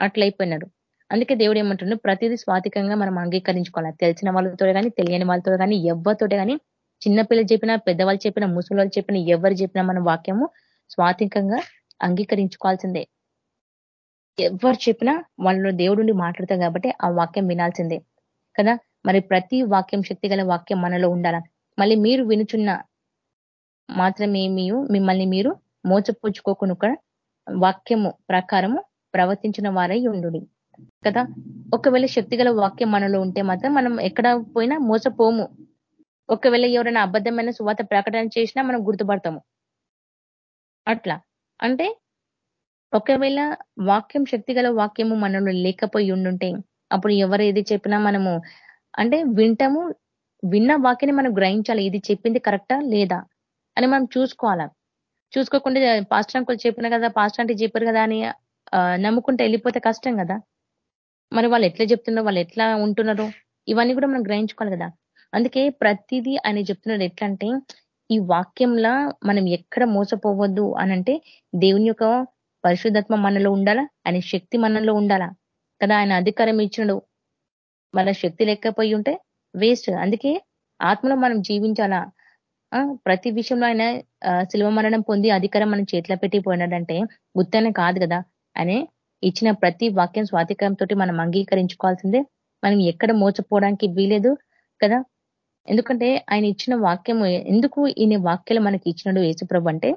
అట్లయిపోయినారు అందుకే దేవుడు ఏమంటున్నాడు ప్రతిదీ స్వాతికంగా మనం అంగీకరించుకోవాలి. తెలిసిన వాళ్ళతో కానీ తెలియని వాళ్ళతో కానీ ఎవరితో కానీ చిన్నపిల్లలు చెప్పినా పెద్దవాళ్ళు చెప్పినా ముసలి వాళ్ళు చెప్పినా ఎవరు చెప్పినా మన వాక్యము స్వాతికంగా అంగీకరించుకోవాల్సిందే. ఎవరు చెప్పినా వాళ్ళు దేవుడు మాట్లాడతాం కాబట్టి ఆ వాక్యం వినాల్సిందే. కదా? మరి ప్రతి వాక్యం శక్తి వాక్యం మనలో ఉండాల? మళ్ళీ మీరు వినుచున్న మాత్రమే మిమ్మల్ని మీరు మోసపుచ్చుకోకుండా వాక్యము ప్రకారము ప్రవర్తించిన వారై ఉండు కదా? ఒకవేళ శక్తిగల వాక్యం మనలో ఉంటే మాత్రం మనం ఎక్కడ పోయినా మోసపోము. ఒకవేళ ఎవరైనా అబద్ధమైన సువాత ప్రకటన చేసినా మనం గుర్తుపడతాము. అట్లా. అంటే ఒకవేళ వాక్యం శక్తిగల వాక్యము మనలో లేకపోయి ఉండుంటే అప్పుడు ఎవరు ఏది చెప్పినా మనము అంటే వింటాము విన్న వాక్యాన్ని మనం గ్రహించాలి. ఇది చెప్పింది కరెక్టా లేదా అని మనం చూసుకోవాలా? చూసుకోకుండా పాస్టర్ అంకులు చెప్పిన కదా పాస్టర్ అంటే చెప్పారు కదా అని నమ్ముకుంటే వెళ్ళిపోతే కష్టం కదా. మరి వాళ్ళు ఎట్లా చెప్తున్నారో? వాళ్ళు ఎట్లా ఉంటున్నారో? ఇవన్నీ కూడా మనం గ్రహించుకోవాలి కదా. అందుకే ప్రతిదీ ఆయన చెప్తున్నారు ఎట్లా అంటే ఈ వాక్యంలా మనం ఎక్కడ మోసపోవద్దు అనంటే దేవుని యొక్క పరిశుద్ధత్మ మనలో ఉండాలా? ఆయన శక్తి మనలో ఉండాలా? కదా ఆయన అధికారం ఇచ్చినడు. మన శక్తి లేకపోయి ఉంటే వేస్ట్. అందుకే ఆత్మలో మనం జీవించాలా? ప్రతి విషయంలో ఆయన శిల్వ మరణం పొంది అధికారం మనం చేతిలో పెట్టి పోయినాడంటే గుత్తనే కాదు కదా? అని ఇచ్చిన ప్రతి వాక్యం స్వాతికారంతో మనం అంగీకరించుకోవాల్సిందే. మనం ఎక్కడ మోసపోవడానికి వీలేదు కదా? ఎందుకంటే ఆయన ఇచ్చిన వాక్యం ఎందుకు ఈయన వాక్యాలు మనకి ఇచ్చినాడు యేసుప్రభు అంటే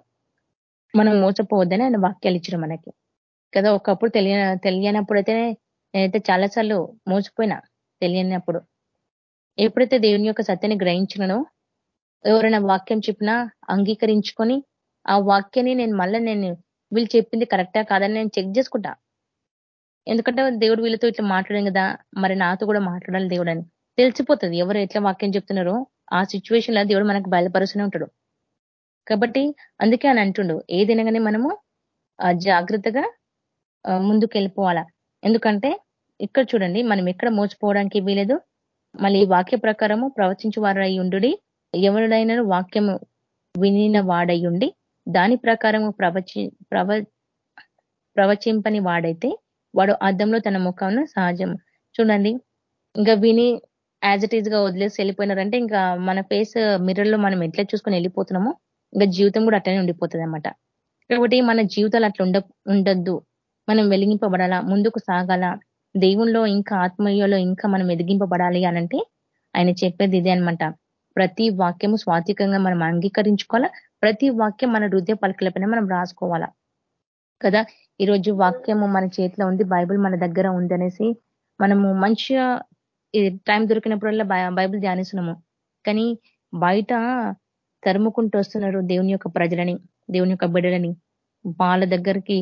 మనం మోసపోవద్దని ఆయన వాక్యాలు ఇచ్చిన మనకి. కదా ఒకప్పుడు తెలియ తెలియనప్పుడు అయితే నేనైతే చాలాసార్లు మోసపోయినా తెలియనప్పుడు. ఎప్పుడైతే దేవుని యొక్క సత్యాన్ని గ్రహించినో ఎవరైనా వాక్యం చెప్పినా అంగీకరించుకొని ఆ వాక్యాన్ని నేను మళ్ళీ నేను వీళ్ళు చెప్పింది కరెక్టా కాదని నేను చెక్ చేసుకుంటా. ఎందుకంటే దేవుడు వీళ్ళతో ఇట్లా మాట్లాడాం కదా మరి నాతో కూడా మాట్లాడాలి దేవుడు అని. తెలిసిపోతుంది ఎవరు ఎట్లా వాక్యం చెప్తున్నారో ఆ సిచ్యువేషన్లో దేవుడు మనకు బయలుపరుస్తూనే ఉంటాడు. కాబట్టి అందుకే అని అంటుండు. ఏదైనా కానీ మనము జాగ్రత్తగా ముందుకు వెళ్ళిపోవాలా ఎందుకంటే ఇక్కడ చూడండి మనం ఎక్కడ మోసపోవడానికి వీలేదు. మళ్ళీ వాక్య ప్రకారము ప్రవచించు వారు ఉండు ఎవరినైనా వాక్యము వినిన వాడయ్యుండి దాని ప్రకారము ప్రవచి ప్రవ ప్రవచింపని వాడైతే వాడు అద్దంలో తన ముఖంను సహజం చూడండి ఇంకా విని యాజ్ ఇట్ ఈజ్గా వదిలేసి వెళ్ళిపోయినారంటే ఇంకా మన ఫేస్ మిర్రర్లో మనం ఎట్లా చూసుకొని వెళ్ళిపోతున్నామో ఇంకా జీవితం కూడా అట్లనే ఉండిపోతుంది అనమాట కాబట్టి మన జీవితాలు అట్లా ఉండ ఉండద్దు. మనం వెలిగింపబడాలా ముందుకు సాగాల దేవుణ్ణిలో ఇంకా ఆత్మీయలో ఇంకా మనం ఎదిగింపబడాలి అనంటే ఆయన చెప్పేది ఇదే అనమాట ప్రతి వాక్యము స్వాతికంగా మనం అంగీకరించుకోవాలా ప్రతి వాక్యం మన హృదయ పలకలపైన మనం రాసుకోవాలా. కదా ఈరోజు వాక్యము మన చేతిలో ఉంది బైబుల్ మన దగ్గర ఉంది అనేసి మనము మంచిగా టైం దొరికినప్పుడల్లా బైబుల్ ధ్యానిస్తున్నాము. కానీ బయట తరుముకుంటూ వస్తున్నారు దేవుని యొక్క ప్రజలని దేవుని యొక్క బిడ్డలని. వాళ్ళ దగ్గరికి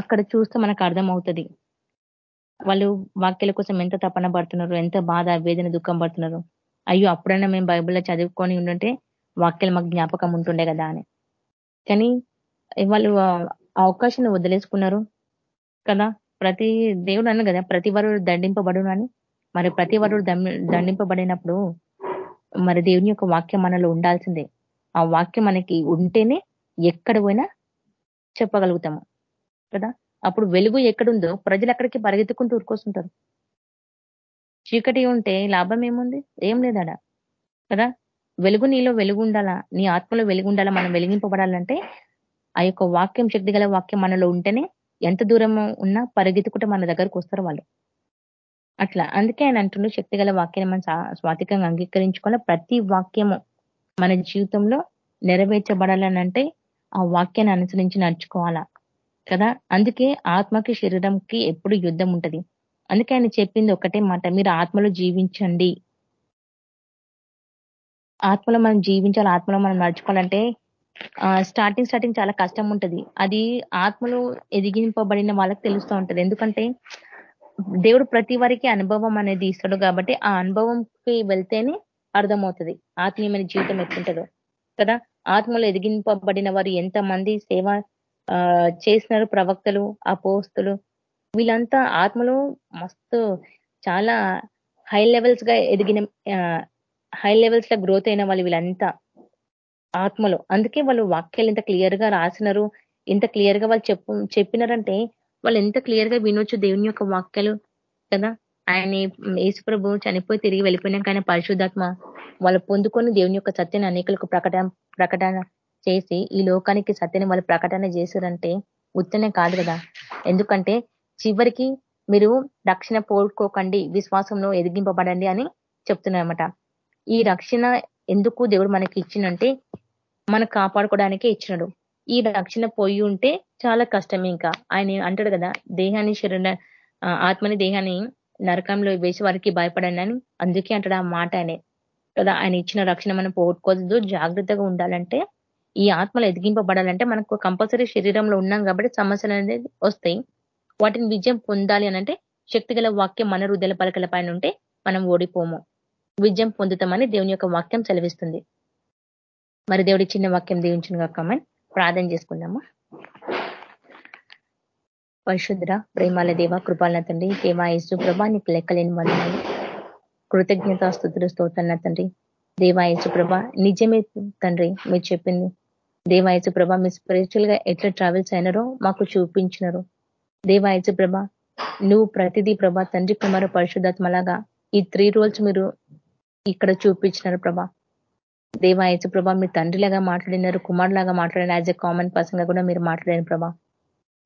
అక్కడ చూస్తే మనకు అర్థమవుతుంది. వాళ్ళు వాక్యాల కోసం ఎంత తపన పడుతున్నారు ఎంత బాధ వేదన దుఃఖం పడుతున్నారు. అయ్యో అప్పుడైనా మేము బైబిల్లో చదువుకొని ఉండుంటే వాక్యాలు మాకు జ్ఞాపకం ఉంటుండే కదా అని. కానీ వాళ్ళు అవకాశాన్ని వదిలేసుకున్నారు కదా. ప్రతి దేవుడు అన్న కదా ప్రతి వరుడు దండింపబడును అని. మరి ప్రతి వరుడు దండింపబడినప్పుడు మరి దేవుని యొక్క వాక్యం మనలో ఉండాల్సిందే. ఆ వాక్యం మనకి ఉంటేనే ఎక్కడ పోయినా చెప్పగలుగుతాము. కదా? అప్పుడు వెలుగు ఎక్కడుందో ప్రజలు అక్కడికి పరిగెత్తుకుంటూ ఊరుకొస్తుంటారు చీకటి ఉంటే లాభం ఏముంది? ఏం లేదాడ కదా? వెలుగు నీలో వెలుగు ఉండాలా? నీ ఆత్మలో వెలుగు ఉండాలా? మనం వెలిగింపబడాలంటే ఆ యొక్క వాక్యం శక్తి గల వాక్యం మనలో ఉంటేనే ఎంత దూరం ఉన్నా పరిగెత్తుకుంటే మన దగ్గరకు వస్తారు వాళ్ళు. అట్లా. అందుకే ఆయన అంటుండే శక్తి గల వాక్యాన్ని మనం స్వాతికంగా అంగీకరించుకోవాలి? ప్రతి వాక్యము మన జీవితంలో నెరవేర్చబడాలని అంటే ఆ వాక్యాన్ని అనుసరించి నడుచుకోవాలా? కదా? అందుకే ఆత్మకి శరీరంకి ఎప్పుడు యుద్ధం ఉంటది. అందుకే ఆయన చెప్పింది ఒకటే మాట మీరు ఆత్మలో జీవించండి. ఆత్మలో మనం జీవించాలి ఆత్మలో మనం నడుచుకోవాలంటే స్టార్టింగ్ స్టార్టింగ్ చాలా కష్టం ఉంటది. అది ఆత్మలో ఎదిగింపబడిన వాళ్ళకి తెలుస్తూ ఉంటది. ఎందుకంటే దేవుడు ప్రతి వారికి అనుభవం అనేది ఇస్తాడు కాబట్టి ఆ అనుభవంకి వెళ్తేనే అర్థమవుతుంది. ఆత్మీయమైన జీవితం ఎట్లుంటుందో. కదా? ఆత్మలో ఎదిగింపబడిన వారు ఎంతమంది సేవ చేసినారు ప్రవక్తలు అపోస్తులు. వీళ్ళంతా ఆత్మలో మస్తు చాలా హై లెవెల్స్గా ఎదిగిన హై లెవెల్స్లో గ్రోత్ అయిన వాళ్ళు వీళ్ళంతా. ఆత్మలో. అందుకే వాళ్ళు వాక్యాలు ఇంత క్లియర్గా రాసినారు. ఇంత క్లియర్గా వాళ్ళు చెప్పు చెప్పినారంటే వాళ్ళు ఎంత క్లియర్గా వినొచ్చు దేవుని యొక్క వాక్యాలు కదా? ఆయన యేసుప్రభు చనిపోయి తిరిగి వెళ్ళిపోయినాక ఆయన పరిశుద్ధాత్మ వాళ్ళు పొందుకొని దేవుని యొక్క సత్యాన్ని అనేకలకు ప్రకటన ప్రకటన చేసి ఈ లోకానికి సత్యాన్ని వాళ్ళు ప్రకటన చేశారంటే ఉత్తనే కాదు కదా? ఎందుకంటే చివరికి మీరు రక్షణ పోడుకోకండి విశ్వాసంలో ఎదిగింపబడండి అని చెప్తున్నారన్నమాట. ఈ రక్షణ ఎందుకు దేవుడు మనకి ఇచ్చినంటే మనం కాపాడుకోవడానికే ఇచ్చినాడు. ఈ రక్షణ పోయి ఉంటే చాలా కష్టం ఇంకా. ఆయన అంటాడు కదా దేహాన్ని శరీర ఆత్మని దేహాన్ని నరకంలో వేసి వారికి భయపడండి అని. అందుకే అంటాడు ఆ మాట ఆయనే. కదా ఆయన ఇచ్చిన రక్షణ మనం పోగొట్టుకోవద్దు జాగ్రత్తగా ఉండాలంటే ఈ ఆత్మలు ఎదిగింపబడాలంటే మనకు కంపల్సరీ శరీరంలో ఉన్నాం కాబట్టి సమస్యలు అనేది వస్తాయి. వాటిని విజయం పొందాలి అనంటే శక్తిగల వాక్యం మన హృదయ పలకల పైన ఉంటే మనం ఓడిపోము. విజయం పొందుతామని దేవుని యొక్క వాక్యం సెలవిస్తుంది. మరి దేవుడి చిన్న వాక్యం దీవించిన కాకమని ప్రార్థన చేసుకుందామా? పరిశుద్ర ప్రేమాల దేవ కృపాలన తండ్రి దేవాయసు ప్రభా నీకు లెక్కలేని వందనాలు. కృతజ్ఞత స్థుతులు స్తోతన్న తండ్రి. దేవాయసు ప్రభ నిజమే తండ్రి మీరు చెప్పింది. దేవాయసు ప్రభ మీ స్పిరిచువల్గా ఎట్లా ట్రావెల్స్ అయినారో మాకు చూపించినారు. దేవాయసు ప్రభ నువ్వు ప్రతిదీ ప్రభ తండ్రి కుమార పరిశుధాత్మలాగా ఈ త్రీ రోల్స్ మీరు ఇక్కడ చూపించినారు ప్రభా. దేవాయచు ప్రభా మీ తండ్రిలాగా మాట్లాడినారు కుమారులాగా మాట్లాడిన యాజ్ ఎ కామన్ పర్సన్గా కూడా మీరు మాట్లాడారు ప్రభా.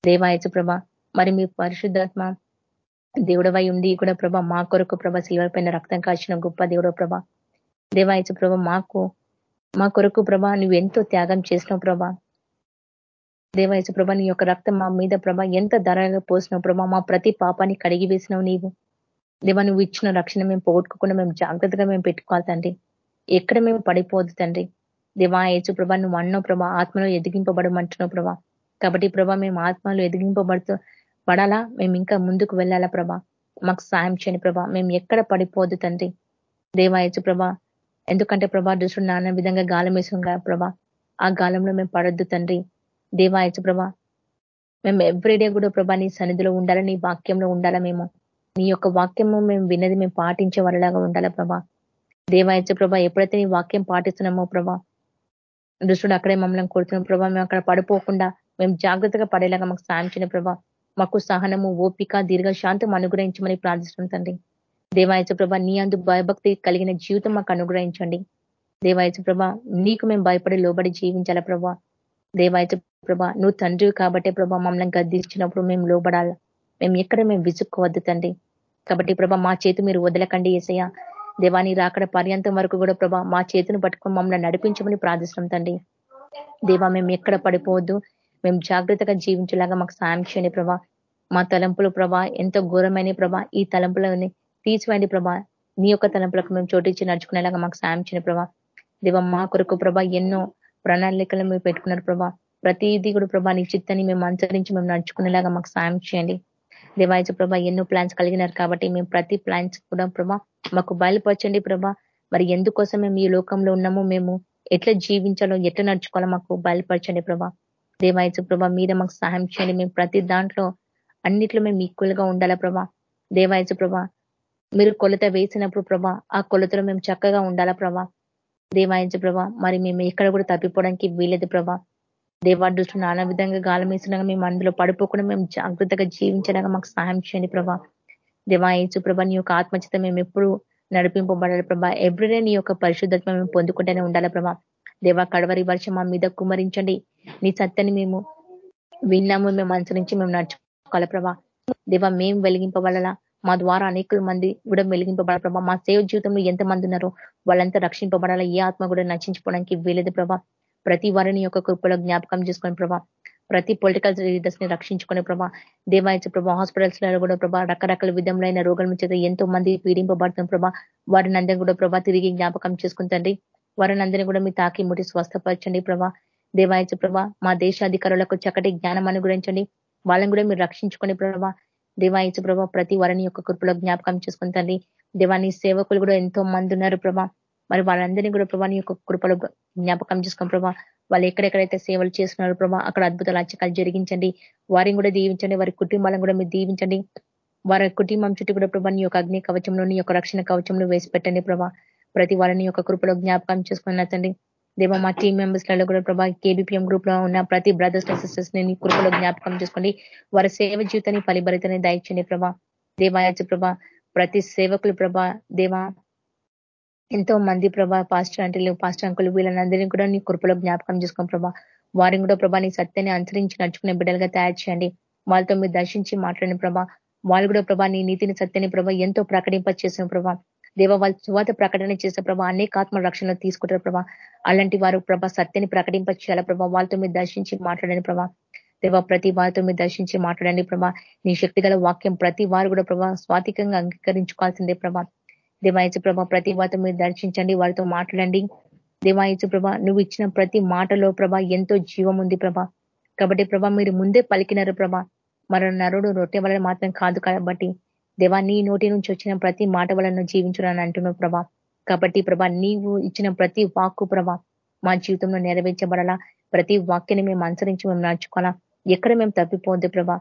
దేవాయచు ప్రభా మరి మీ పరిశుద్ధాత్మ దేవుడవై ఉండి కూడా ప్రభా మా కొరకు ప్రభా సిల్వర్ పైన రక్తం కాల్చిన గొప్ప దేవుడో ప్రభ. దేవాయచు ప్రభా మాకు మా కొరకు ప్రభా నువ్వు ఎంతో త్యాగం చేసినావు ప్రభా. దేవాయచు ప్రభా నీ యొక్క రక్తం మా మీద ప్రభ ఎంత ధరగా పోసినావు ప్రభా మా ప్రతి పాపాన్ని కడిగి వేసినావు నీవు. దేవా నువ్వు ఇచ్చిన రక్షణ మేము పోగొట్టుకోకుండా మేము జాగ్రత్తగా మేము పెట్టుకోవాలి తండ్రి. ఎక్కడ మేము పడిపోదు తండ్రి. దేవా ఏచు ప్రభా నువ్వు అన్నో ప్రభా ఆత్మలో ఎదిగింపబడమంటున్నావు ప్రభా. కాబట్టి ప్రభా మేము ఆత్మలో ఎదిగింపబడుతూ పడాలా? మేము ఇంకా ముందుకు వెళ్ళాలా ప్రభా? మాకు సాయం చేయని ప్రభా. మేము ఎక్కడ పడిపోదు తండ్రి. దేవాయచు ప్రభా ఎందుకంటే ప్రభా దుష్టుడు నాన్న విధంగా గాలం వేసాం ప్రభా. ఆ గాలంలో మేము పడొద్దు తండ్రి. దేవాయచు ప్రభా మేము ఎవ్రీడే కూడా ప్రభా నీ సన్నిధిలో ఉండాలా? నీ వాక్యంలో ఉండాలా మేము? నీ యొక్క వాక్యము మేము విన్నది మేము పాటించే వాళ్ళలాగా ఉండాలా ప్రభా? దేవాయచ ప్రభా ఎప్పుడైతే నీ వాక్యం పాటిస్తున్నామో ప్రభా దుష్టుడు అక్కడే మమ్మల్ని కొడుతున్నాం ప్రభా మేము అక్కడ పడిపోకుండా మేము జాగ్రత్తగా పడేలాగా మాకు సాయం ప్రభా. మాకు సహనము ఓపిక దీర్ఘశాంతం అనుగ్రహించమని ప్రార్థిస్తున్నాం తండ్రి. దేవాయచ ప్రభా నీ అందు భయభక్తి కలిగిన జీవితం మాకు అనుగ్రహించండి. దేవాయచ ప్రభా నీకు మేము భయపడి లోబడి జీవించాలా ప్రభా? దేవాయచ ప్రభ నువ్వు తండ్రి కాబట్టే ప్రభా మమ్మల్ని గద్దించినప్పుడు మేము లోబడాలా? మేము ఎక్కడ మేము విసుక్కోవద్దు తండ్రి. కాబట్టి ప్రభా మా చేతి మీరు వదలకండి ఏసయ్య. దేవాని రాకడ పర్యంతం వరకు కూడా ప్రభా మా చేతిని పట్టుకొని మమ్మల్ని నడిపించమని ప్రార్థిస్తున్నాం తండ్రి. దేవా మేము ఎక్కడ పడిపోవద్దు. మేము జాగ్రత్తగా జీవించేలాగా మాకు సాయం చేయండి ప్రభా. మా తలంపులు ప్రభా ఎంతో ఘోరమైన ప్రభా. ఈ తలంపులని తీసివేయండి ప్రభా. నీ యొక్క తలంపులకు మేము చోటించి నడుచుకునేలాగా మాకు సాయం చేయండి ప్రభా. దేవ మా కొరకు ప్రభా ఎన్నో ప్రణాళికలు మీరు పెట్టుకున్నారు ప్రభా. ప్రతిదీ కూడా ప్రభా నీ చిత్తాన్ని మేము అనుసరించి మేము నడుచుకునేలాగా మాకు సాయం చేయండి. దేవాయచ ప్రభ ఎన్నో ప్లాన్స్ కలిగినారు కాబట్టి మేము ప్రతి ప్లాన్స్ కూడా ప్రభా మాకు బయలుపరచండి ప్రభా. మరి ఎందుకోసం మేము ఈ లోకంలో ఉన్నామో మేము ఎట్లా జీవించాలో ఎట్లా నడుచుకోవాలో మాకు బయలుపరచండి ప్రభా. దేవాయచు ప్రభా మీద మాకు సహాయం చేయండి. మేము ప్రతి దాంట్లో అన్నిట్లో మేము ఈక్వల్గా ఉండాలా ప్రభా. దేవాయచు ప్రభా మీరు కొలత వేసినప్పుడు ప్రభా ఆ కొలతలో మేము చక్కగా ఉండాలా ప్రభా. దేవాయచు ప్రభా మరి మేము ఎక్కడ కూడా తప్పిపోవడానికి వీలేదు ప్రభా. దేవా దృష్టి నానా విధంగా గాలం వేసినాక మేము అందులో పడిపోకుండా మేము జాగ్రత్తగా జీవించడానికి మాకు సహాయం చేయండి ప్రభా. దేవాయచు ప్రభా నీ యొక్క ఆత్మచిత మేము ఎప్పుడు నడిపింపబడాలి ప్రభా. ఎవ్రీడే నీ యొక్క పరిశుద్ధత్వం మేము పొందుకుంటూనే ఉండాలి ప్రభా. దేవా కడవరి వర్షం మా మీద కుమరించండి నీ సత్యని మేము విన్నాము మేము అనుసరించి మేము నడుచుకోవాలి ప్రభా. దేవా మేము వెలిగింపబడాలా? మా ద్వారా అనేక మంది కూడా వెలిగింపబడాలి ప్రభా. మా సేవ జీవితంలో ఎంత మంది ఉన్నారో వాళ్ళంతా రక్షింపబడాలా? ఏ ఆత్మ కూడా నశించుకోవడానికి వీలేదు ప్రభా. ప్రతి వారిని యొక్క కృపలో జ్ఞాపకం చేసుకుని ప్రభా ప్రతి పొలిటికల్ లీడర్స్ని రక్షించుకునే ప్రభా దేవాయచ ప్రభా హాస్పిటల్స్లో కూడా ప్రభా రకరకాల విధములైన రోగాల చేత ఎంతో మంది పీడింపబడుతున్న ప్రభా. వారిని అందరినీ కూడా ప్రభా తిరిగి జ్ఞాపకం చేసుకుంటండి వారిని అందరినీ కూడా మీ తాకి ముట్టి స్వస్థపరచండి ప్రభా. దేవాయచ ప్రభా మా దేశాధికారులకు చక్కటి జ్ఞానం అనుగ్రహించండి. వాళ్ళని కూడా మీరు రక్షించుకునే ప్రభా దేవాయచ ప్రభా ప్రతి వారిని యొక్క కృపలో జ్ఞాపకం చేసుకుంటండి దేవాని సేవకులు కూడా ఎంతో మంది ఉన్నారు ప్రభా. మరి వాళ్ళందరినీ కూడా ప్రభా నీ యొక్క కృపలో జ్ఞాపకం చేసుకోండి ప్రభా వాళ్ళు ఎక్కడెక్కడైతే సేవలు చేస్తున్నారు ప్రభా అక్కడ అద్భుతాలు అచ్చకాలు జరిగించండి. వారిని కూడా దీవించండి వారి కుటుంబాలను కూడా మీరు దీవించండి. వారి కుటుంబం చుట్టూ కూడా ప్రభా నీ యొక్క అగ్ని కవచంలో నీ యొక్క రక్షణ కవచంలో వేసి పెట్టండి ప్రభా. ప్రతి వారిని యొక్క కృపలో జ్ఞాపకం చేసుకుని తండ్రి దేవ మా టీం మెంబర్స్లలో కూడా ప్రభా కేబిపిఎం గ్రూప్లో ఉన్న ప్రతి బ్రదర్స్ అండ్ సిస్టర్స్ని కృపలో జ్ఞాపకం చేసుకోండి వారి సేవ జీవితాన్ని ఫలిభరితని దయచండి ప్రభా. దేవాయచ ప్రభా ప్రతి సేవకులు ప్రభా దేవా ఎంతో మంది ప్రభా పాస్టర్ అంటే పాస్టర్ అంకులు వీళ్ళందరినీ కూడా నీ కృపలో జ్ఞాపకం చేసుకోండి ప్రభా వారిని కూడా ప్రభా నీ సత్యాన్ని అనుసరించి నడుచుకునే బిడ్డలుగా తయారు చేయండి. వాళ్ళతో మీరు దర్శించి మాట్లాడిన ప్రభా. వాళ్ళు కూడా ప్రభా నీ నీతిని సత్యాన్ని ప్రభా ఎంతో ప్రకటింప చేసిన ప్రభా. దేవ వాళ్ళ చువాత ప్రకటన చేసిన ప్రభా అనేక ఆత్మ రక్షణ తీసుకుంటారు ప్రభా. అలాంటి వారు ప్రభా సత్యాన్ని ప్రకటింప చేయాల ప్రభా? వాళ్ళతో మీరు దర్శించి మాట్లాడని ప్రభా. దేవ ప్రతి వారితో మీరు దర్శించి మాట్లాడండి ప్రభా. నీ శక్తి వాక్యం ప్రతి వారు కూడా ప్రభా స్వాతికంగా అంగీకరించుకోవాల్సిందే ప్రభా. దేవాయచు ప్రభ ప్రతి వారితో మీరు దర్శించండి వారితో మాట్లాడండి. దేవాయచు ప్రభ నువ్వు ఇచ్చిన ప్రతి మాటలో ప్రభ ఎంతో జీవం ఉంది ప్రభ. కాబట్టి ప్రభ మీరు ముందే పలికినారు ప్రభ. మరో నరుడు రొట్టె వలన మాత్రం కాదు కాబట్టి దేవా నీ నోటి నుంచి వచ్చిన ప్రతి మాట వలన జీవించునని అంటున్నావు ప్రభా. కాబట్టి ప్రభ నీవు ఇచ్చిన ప్రతి వాక్కు ప్రభ మా జీవితంలో నెరవేర్చబడాలా? ప్రతి వాక్యని మేము అనుసరించి మేము నడుచుకోవాలా? ఎక్కడ మేము తప్పిపోద్దు ప్రభా.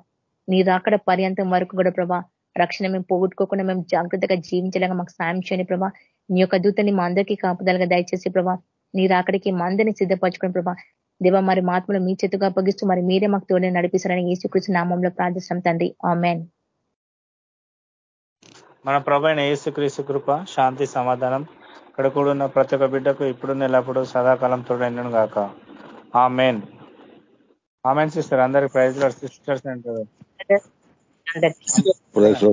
నీ రాకడ పర్యంతం వరకు కూడా ప్రభా రక్షణ మేము పోగొట్టుకోకుండా మేము జాగ్రత్తగా జీవించలేక మాకు సాయం చేయని ప్రభా. నీ యొక్క దూతని మా అందరికీ కాపుదలుగా దయచేసి ప్రభా. నీ రాకడికి మా అందరినీ సిద్ధపరచుకుని ప్రభా. దేవ మరి మాత్మలు మీ చేతుగా అప్పగిస్తూ మరి మీరే మాకు తోడే నడిపిస్తారని ఏసుకృష్ణ నామంలో ప్రార్థిస్తాం తండ్రి. ఆమెన్. మన ప్రభైన ఏసుక్రీస్తు కృప శాంతి సమాధానం ఇక్కడ కూడా ఉన్న ప్రతి ఒక్క బిడ్డకు ఇప్పుడు ఎల్లప్పుడు సదాకాలం తోడైనను గాక. ఆ మెయిన్ ఆమెన్ సిస్టర్. అందరికి ప్రైజ్ సిస్టర్స్ అంటారు ప్రైజ్